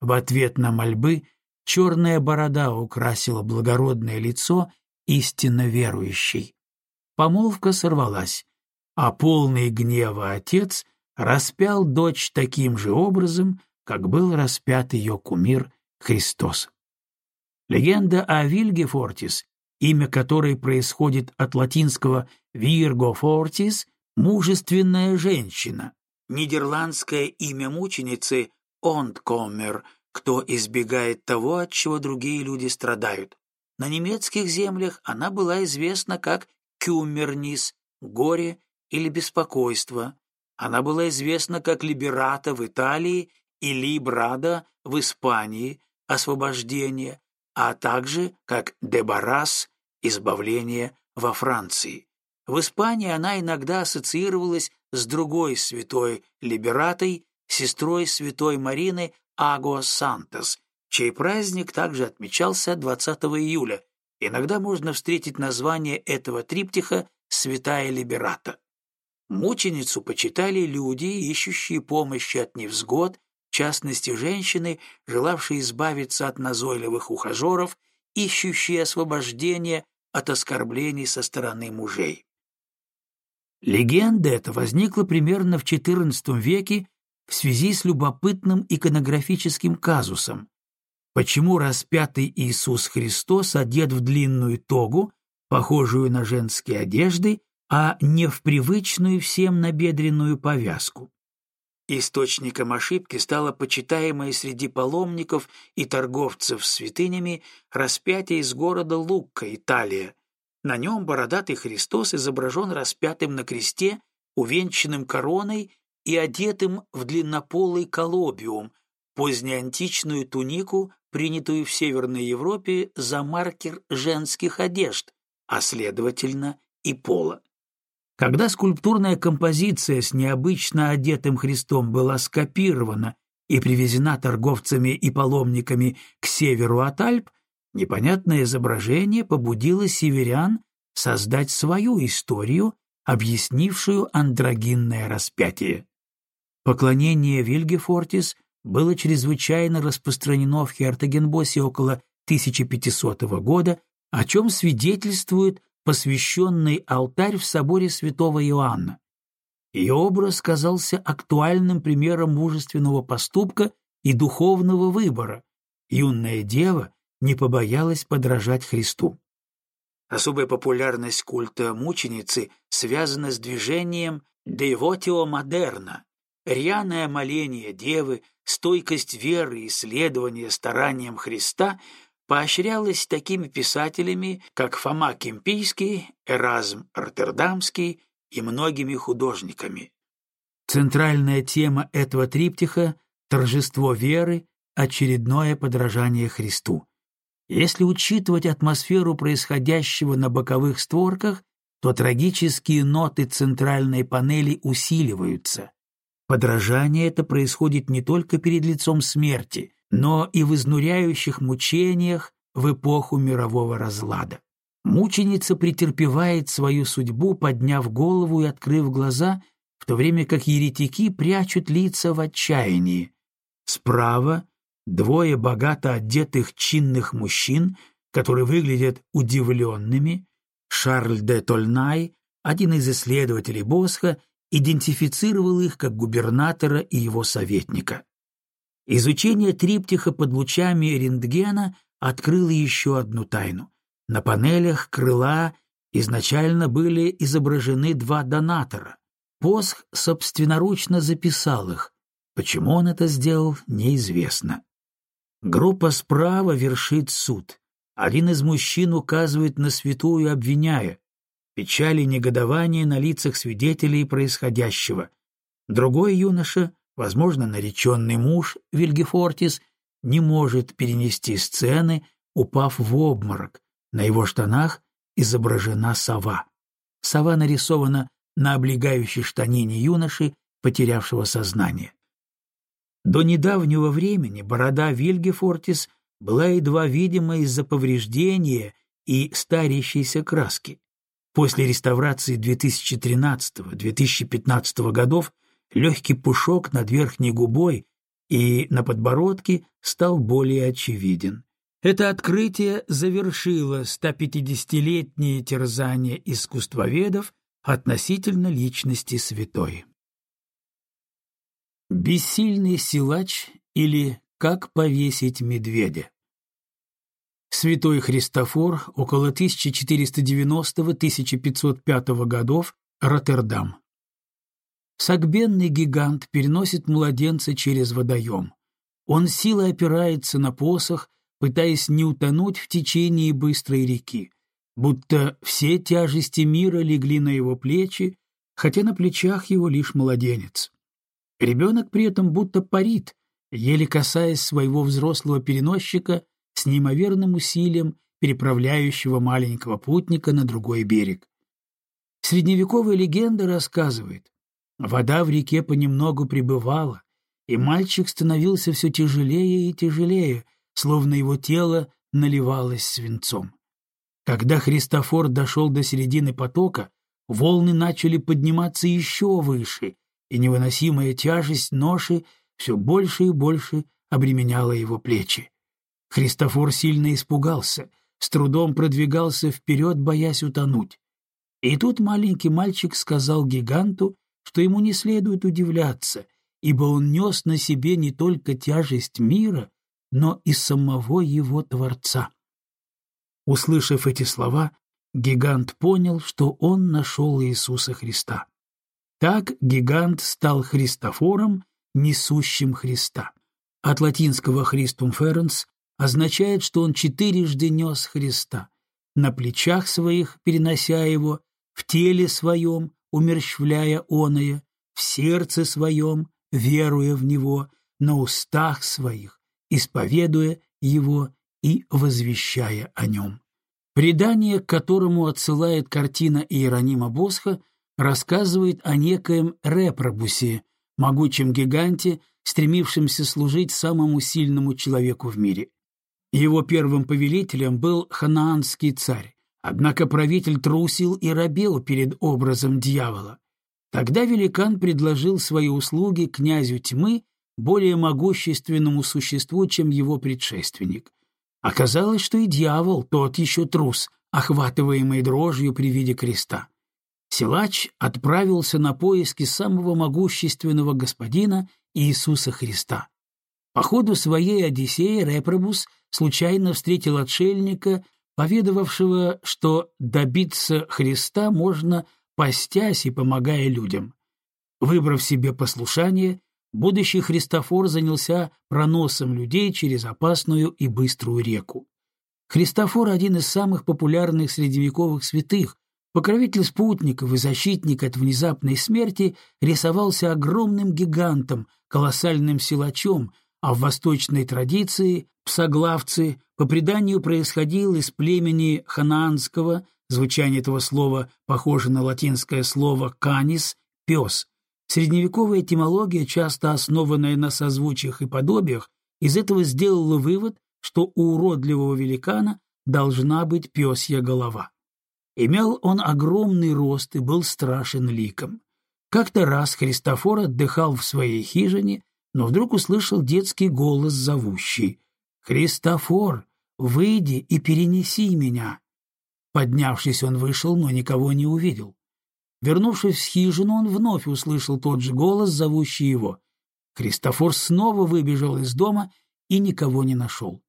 В ответ на мольбы черная борода украсила благородное лицо истинно верующей. Помолвка сорвалась, а полный гнева отец распял дочь таким же образом, как был распят ее кумир Христос. Легенда о Вильге Фортис, имя которой происходит от латинского «Virgo Fortis» — «мужественная женщина». Нидерландское имя мученицы — «Онткоммер», кто избегает того, от чего другие люди страдают. На немецких землях она была известна как «Кюмернис» — «горе» или «беспокойство». Она была известна как «Либерата» в Италии и «Либрада» в Испании, освобождение, а также как Дебарас – избавление во Франции. В Испании она иногда ассоциировалась с другой святой Либератой, сестрой святой Марины Аго Сантос, чей праздник также отмечался 20 июля. Иногда можно встретить название этого триптиха «Святая Либерата». Мученицу почитали люди, ищущие помощи от невзгод, в частности, женщины, желавшие избавиться от назойливых ухажеров, ищущие освобождения от оскорблений со стороны мужей. Легенда эта возникла примерно в XIV веке в связи с любопытным иконографическим казусом. Почему распятый Иисус Христос одет в длинную тогу, похожую на женские одежды, а не в привычную всем набедренную повязку? Источником ошибки стало почитаемое среди паломников и торговцев святынями распятие из города Лукка, Италия. На нем бородатый Христос изображен распятым на кресте, увенчанным короной и одетым в длиннополый колобиум, позднеантичную тунику, принятую в Северной Европе за маркер женских одежд, а следовательно и пола. Когда скульптурная композиция с необычно одетым Христом была скопирована и привезена торговцами и паломниками к северу от Альп, непонятное изображение побудило северян создать свою историю, объяснившую андрогинное распятие. Поклонение Вильгефортис было чрезвычайно распространено в Хертагенбосе около 1500 года, о чем свидетельствует посвященный алтарь в соборе святого Иоанна. Ее образ казался актуальным примером мужественного поступка и духовного выбора. Юная дева не побоялась подражать Христу. Особая популярность культа мученицы связана с движением «девотио модерна», рьяное моление девы, стойкость веры и следование стараниям Христа поощрялось такими писателями, как Фома Кемпийский, Эразм Роттердамский и многими художниками. Центральная тема этого триптиха — торжество веры, очередное подражание Христу. Если учитывать атмосферу происходящего на боковых створках, то трагические ноты центральной панели усиливаются. Подражание это происходит не только перед лицом смерти, но и в изнуряющих мучениях в эпоху мирового разлада. Мученица претерпевает свою судьбу, подняв голову и открыв глаза, в то время как еретики прячут лица в отчаянии. Справа двое богато одетых чинных мужчин, которые выглядят удивленными, Шарль де Тольнай, один из исследователей Босха, идентифицировал их как губернатора и его советника. Изучение триптиха под лучами рентгена открыло еще одну тайну. На панелях крыла изначально были изображены два донатора. Посх собственноручно записал их. Почему он это сделал, неизвестно. Группа справа вершит суд. Один из мужчин указывает на святую, обвиняя. Печали и негодование на лицах свидетелей происходящего. Другой юноша Возможно, нареченный муж Вильгефортис не может перенести сцены, упав в обморок. На его штанах изображена сова. Сова нарисована на облегающей штанине юноши, потерявшего сознание. До недавнего времени борода Вильгефортис была едва видима из-за повреждения и старящейся краски. После реставрации 2013-2015 годов легкий пушок над верхней губой и на подбородке стал более очевиден. Это открытие завершило 150-летнее терзание искусствоведов относительно личности святой. Бессильный силач или как повесить медведя. Святой Христофор около 1490-1505 годов, Роттердам. Сагбенный гигант переносит младенца через водоем. Он силой опирается на посох, пытаясь не утонуть в течении быстрой реки, будто все тяжести мира легли на его плечи, хотя на плечах его лишь младенец. Ребенок при этом будто парит, еле касаясь своего взрослого переносчика с неимоверным усилием переправляющего маленького путника на другой берег. Средневековая легенда рассказывает, вода в реке понемногу прибывала, и мальчик становился все тяжелее и тяжелее, словно его тело наливалось свинцом. Когда Христофор дошел до середины потока, волны начали подниматься еще выше, и невыносимая тяжесть ноши все больше и больше обременяла его плечи. Христофор сильно испугался, с трудом продвигался вперед, боясь утонуть. И тут маленький мальчик сказал гиганту, что ему не следует удивляться, ибо он нес на себе не только тяжесть мира, но и самого его Творца. Услышав эти слова, гигант понял, что он нашел Иисуса Христа. Так гигант стал Христофором, несущим Христа. От латинского «Христум ференс» означает, что он четырежды нес Христа, на плечах своих перенося его, в теле своем умерщвляя оное, в сердце своем веруя в него, на устах своих исповедуя его и возвещая о нем. Предание, к которому отсылает картина Иеронима Босха, рассказывает о некоем Репробусе, могучем гиганте, стремившемся служить самому сильному человеку в мире. Его первым повелителем был ханаанский царь, однако правитель трусил и робел перед образом дьявола. Тогда великан предложил свои услуги князю тьмы, более могущественному существу, чем его предшественник. Оказалось, что и дьявол, тот еще трус, охватываемый дрожью при виде креста. Силач отправился на поиски самого могущественного господина Иисуса Христа. По ходу своей Одиссеи Репробус случайно встретил отшельника, поведавшего, что добиться Христа можно, постясь и помогая людям. Выбрав себе послушание, будущий Христофор занялся проносом людей через опасную и быструю реку. Христофор — один из самых популярных средневековых святых, покровитель спутников и защитник от внезапной смерти рисовался огромным гигантом, колоссальным силачом, а в восточной традиции псоглавцы по преданию происходил из племени ханаанского, звучание этого слова похоже на латинское слово «канис» — «пес», Средневековая этимология, часто основанная на созвучиях и подобиях, из этого сделала вывод, что у уродливого великана должна быть пёсья голова. Имел он огромный рост и был страшен ликом. Как-то раз Христофор отдыхал в своей хижине, но вдруг услышал детский голос, зовущий «Христофор, выйди и перенеси меня». Поднявшись, он вышел, но никого не увидел. Вернувшись в хижину, он вновь услышал тот же голос, зовущий его. Христофор снова выбежал из дома и никого не нашел.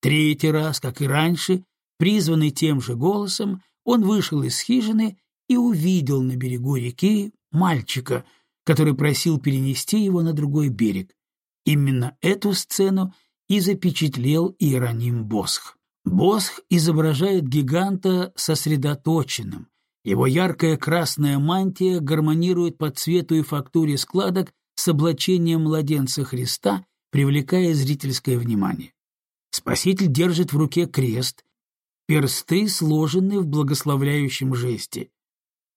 Третий раз, как и раньше, призванный тем же голосом, он вышел из хижины и увидел на берегу реки мальчика, который просил перенести его на другой берег. Именно эту сцену и запечатлел Иероним Босх. Босх изображает гиганта сосредоточенным, его яркая красная мантия гармонирует по цвету и фактуре складок с облачением младенца Христа, привлекая зрительское внимание. Спаситель держит в руке крест, персты сложены в благословляющем жесте.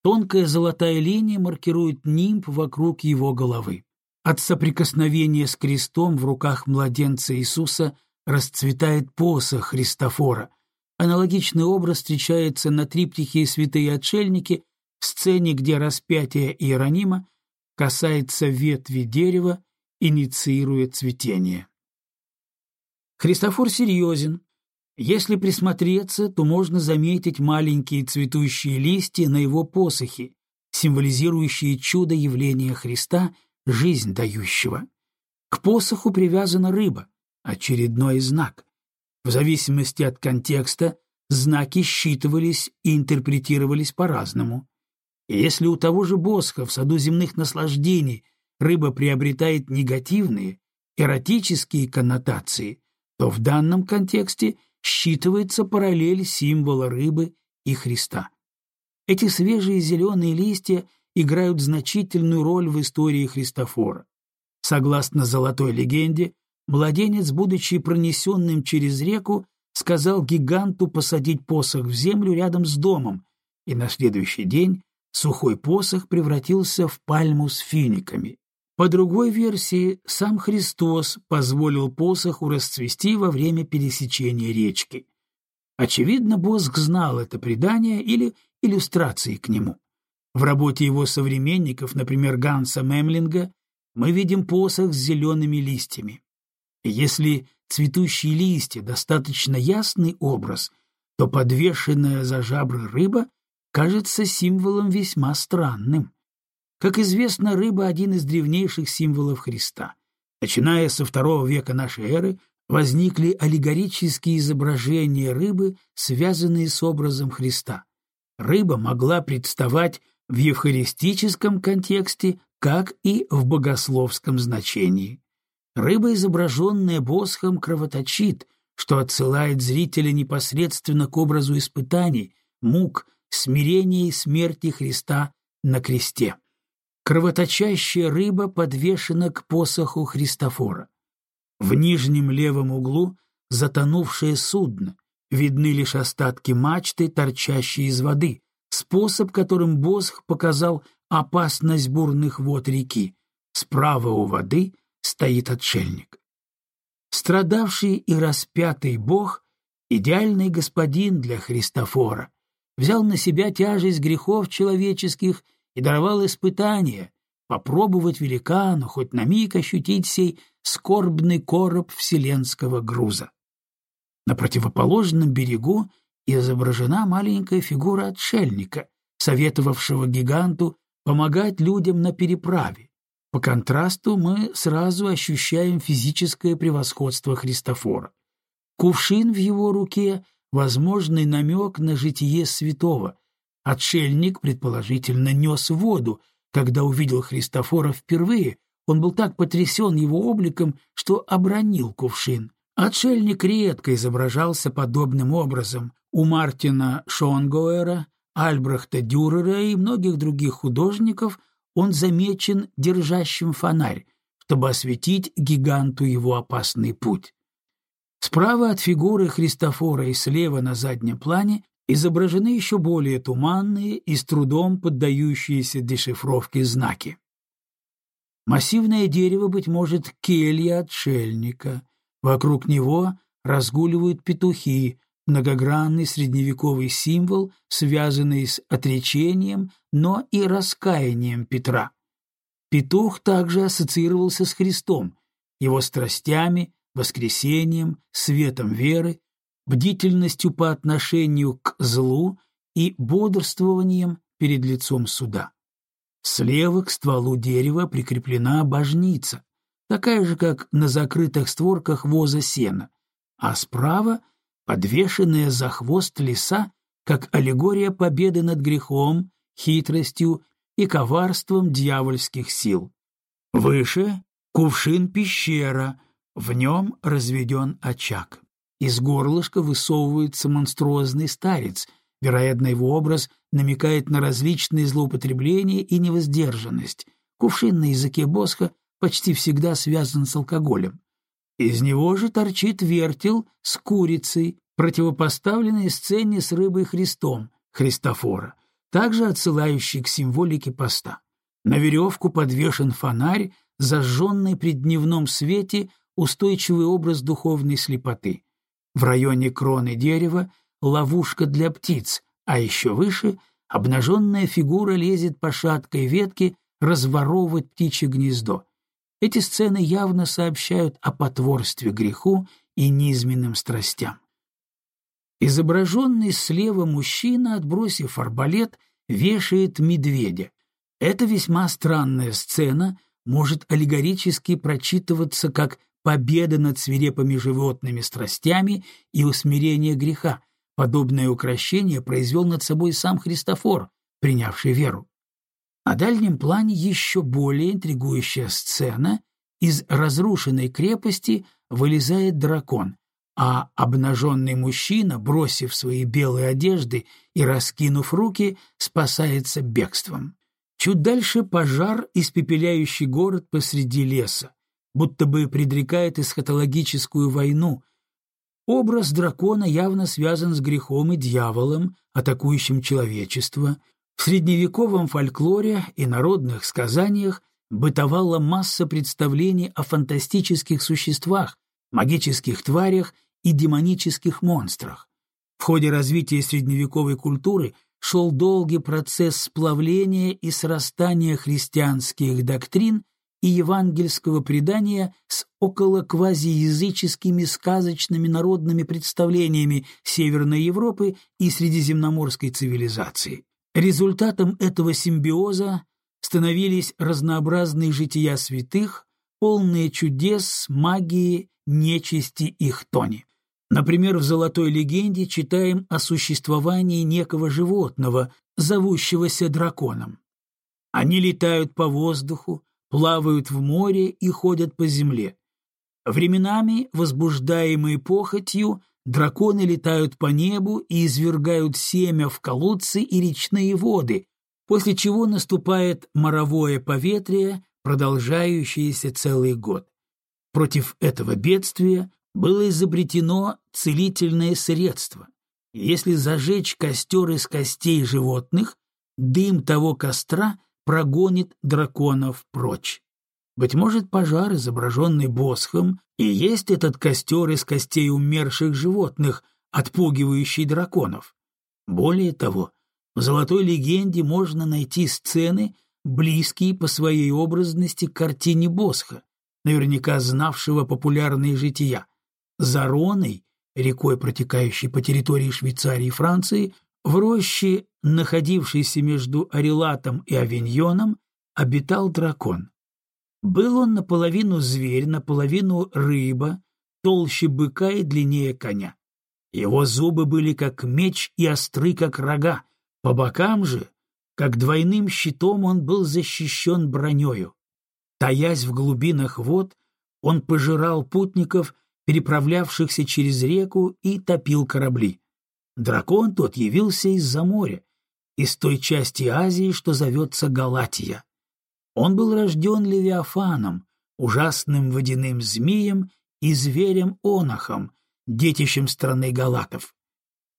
Тонкая золотая линия маркирует нимб вокруг его головы. От соприкосновения с крестом в руках младенца Иисуса расцветает посох Христофора, Аналогичный образ встречается на триптихе «Святые отшельники» в сцене, где распятие Иеронима касается ветви дерева, инициируя цветение. Христофор серьезен. Если присмотреться, то можно заметить маленькие цветущие листья на его посохе, символизирующие чудо явления Христа, жизнь дающего. К посоху привязана рыба, очередной знак. В зависимости от контекста знаки считывались и интерпретировались по-разному. Если у того же Босха в саду земных наслаждений рыба приобретает негативные, эротические коннотации, то в данном контексте считывается параллель символа рыбы и Христа. Эти свежие зеленые листья играют значительную роль в истории Христофора. Согласно золотой легенде, младенец, будучи пронесенным через реку, сказал гиганту посадить посох в землю рядом с домом, и на следующий день сухой посох превратился в пальму с финиками. По другой версии, сам Христос позволил посоху расцвести во время пересечения речки. Очевидно, Боск знал это предание или иллюстрации к нему. В работе его современников, например, Ганса Мемлинга, мы видим посох с зелеными листьями. если цветущие листья — достаточно ясный образ, то подвешенная за жабры рыба кажется символом весьма странным. Как известно, рыба — один из древнейших символов Христа. Начиная со второго века нашей эры возникли аллегорические изображения рыбы, связанные с образом Христа. Рыба могла представать в евхаристическом контексте, как и в богословском значении. Рыба, изображенная босхом, кровоточит, что отсылает зрителя непосредственно к образу испытаний, мук, смирения и смерти Христа на кресте. Кровоточащая рыба подвешена к посоху Христофора. В нижнем левом углу затонувшее судно, видны лишь остатки мачты, торчащие из воды, способ, которым Босх показал опасность бурных вод реки. Справа у воды стоит отшельник. Страдавший и распятый Бог — идеальный господин для Христофора, взял на себя тяжесть грехов человеческих и даровал испытания, попробовать великану, хоть на миг ощутить сей скорбный короб вселенского груза. На противоположном берегу изображена маленькая фигура отшельника, советовавшего гиганту помогать людям на переправе. По контрасту мы сразу ощущаем физическое превосходство Христофора. Кувшин в его руке — возможный намек на житие святого. Отшельник, предположительно, нес воду. Когда увидел Христофора впервые, он был так потрясен его обликом, что обронил кувшин. Отшельник редко изображался подобным образом. У Мартина Шонгоэра, Альбрехта Дюрера и многих других художников он замечен держащим фонарь, чтобы осветить гиганту его опасный путь. Справа от фигуры Христофора и слева на заднем плане изображены еще более туманные и с трудом поддающиеся дешифровке знаки. Массивное дерево, быть может, келья отшельника, Вокруг него разгуливают петухи, многогранный средневековый символ, связанный с отречением, но и раскаянием Петра. Петух также ассоциировался с Христом, его страстями, воскресением, светом веры, бдительностью по отношению к злу и бодрствованием перед лицом суда. Слева к стволу дерева прикреплена божница, такая же, как на закрытых створках воза сена, а справа — подвешенная за хвост лиса, как аллегория победы над грехом, хитростью и коварством дьявольских сил. Выше — кувшин-пещера, в нем разведен очаг. Из горлышка высовывается монструозный старец, вероятно, его образ намекает на различные злоупотребления и невоздержанность. Кувшин на языке Босха почти всегда связан с алкоголем. Из него же торчит вертел с курицей, противопоставленной сцене с рыбой Христом, Христофора, также отсылающий к символике поста. На веревку подвешен фонарь, зажженный при дневном свете устойчивый образ духовной слепоты. В районе кроны дерева — ловушка для птиц, а еще выше — обнаженная фигура лезет по шаткой ветке разворовывать птичье гнездо. Эти сцены явно сообщают о потворстве греху и низменным страстям. Изображенный слева мужчина, отбросив арбалет, вешает медведя. Эта весьма странная сцена может аллегорически прочитываться как победа над свирепыми животными страстями и усмирение греха. Подобное укращение произвел над собой сам Христофор, принявший веру. На дальнем плане еще более интригующая сцена. Из разрушенной крепости вылезает дракон, а обнаженный мужчина, бросив свои белые одежды и раскинув руки, спасается бегством. Чуть дальше пожар, испепеляющий город посреди леса. будто бы предрекает эсхатологическую войну. Образ дракона явно связан с грехом и дьяволом, атакующим человечество. В средневековом фольклоре и народных сказаниях бытовала масса представлений о фантастических существах, магических тварях и демонических монстрах. В ходе развития средневековой культуры шел долгий процесс сплавления и срастания христианских доктрин и евангельского предания с около квазиязыческими сказочными народными представлениями Северной Европы и средиземноморской цивилизации. Результатом этого симбиоза становились разнообразные жития святых, полные чудес, магии, нечисти и хтони. Например, в «Золотой легенде» читаем о существовании некого животного, зовущегося драконом. Они летают по воздуху, плавают в море и ходят по земле. Временами, возбуждаемые похотью, драконы летают по небу и извергают семя в колодцы и речные воды, после чего наступает моровое поветрие, продолжающееся целый год. Против этого бедствия было изобретено целительное средство. Если зажечь костер из костей животных, дым того костра прогонит драконов прочь. Быть может, пожар, изображенный босхом, и есть этот костер из костей умерших животных, отпугивающий драконов. Более того, в «Золотой легенде» можно найти сцены, близкие по своей образности к картине Босха, наверняка знавшего популярные жития. За Роной, рекой, протекающей по территории Швейцарии и Франции, в роще, находившейся между Арелатом и Авиньоном, обитал дракон. Был он наполовину зверь, наполовину рыба, толще быка и длиннее коня. Его зубы были как меч и остры, как рога, по бокам же, как двойным щитом, он был защищен бронею. Таясь в глубинах вод, он пожирал путников переправлявшихся через реку, и топил корабли. Дракон тот явился из-за моря, из той части Азии, что зовется Галатия. Он был рожден Левиафаном, ужасным водяным змеем и зверем-онахом, детищем страны галатов.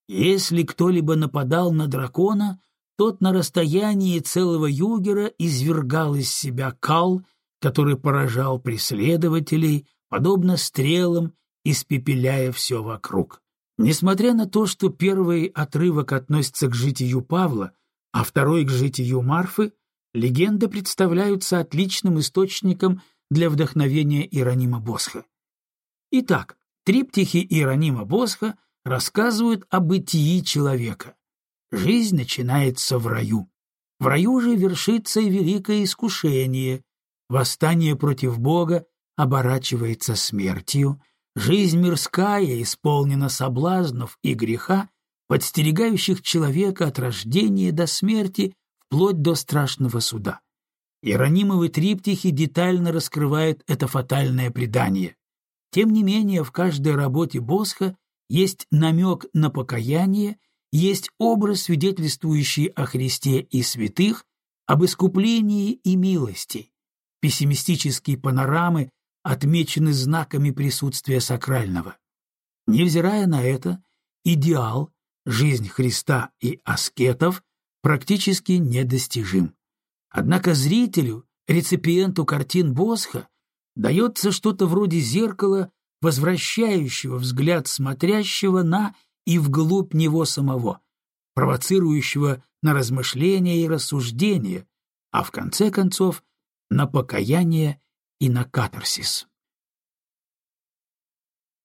Если кто-либо нападал на дракона, тот на расстоянии целого югера извергал из себя кал, который поражал преследователей, подобно стрелам испепеляя все вокруг. Несмотря на то, что первый отрывок относится к житию Павла, а второй к житию Марфы, легенды представляются отличным источником для вдохновения Иеронима Босха. Итак, триптихи Иеронима Босха рассказывают о бытии человека. Жизнь начинается в раю. В раю же вершится и великое искушение. Восстание против Бога оборачивается смертью, Жизнь мирская исполнена соблазнов и греха, подстерегающих человека от рождения до смерти вплоть до страшного суда. Иеронимовы триптихи детально раскрывают это фатальное предание. Тем не менее, в каждой работе Босха есть намек на покаяние, есть образ, свидетельствующий о Христе и святых, об искуплении и милости. Пессимистические панорамы отмечены знаками присутствия сакрального. Невзирая на это, идеал, жизнь Христа и аскетов практически недостижим. Однако зрителю, реципиенту картин Босха, дается что-то вроде зеркала, возвращающего взгляд смотрящего на и вглубь него самого, провоцирующего на размышления и рассуждения, а в конце концов на покаяние и на катарсис.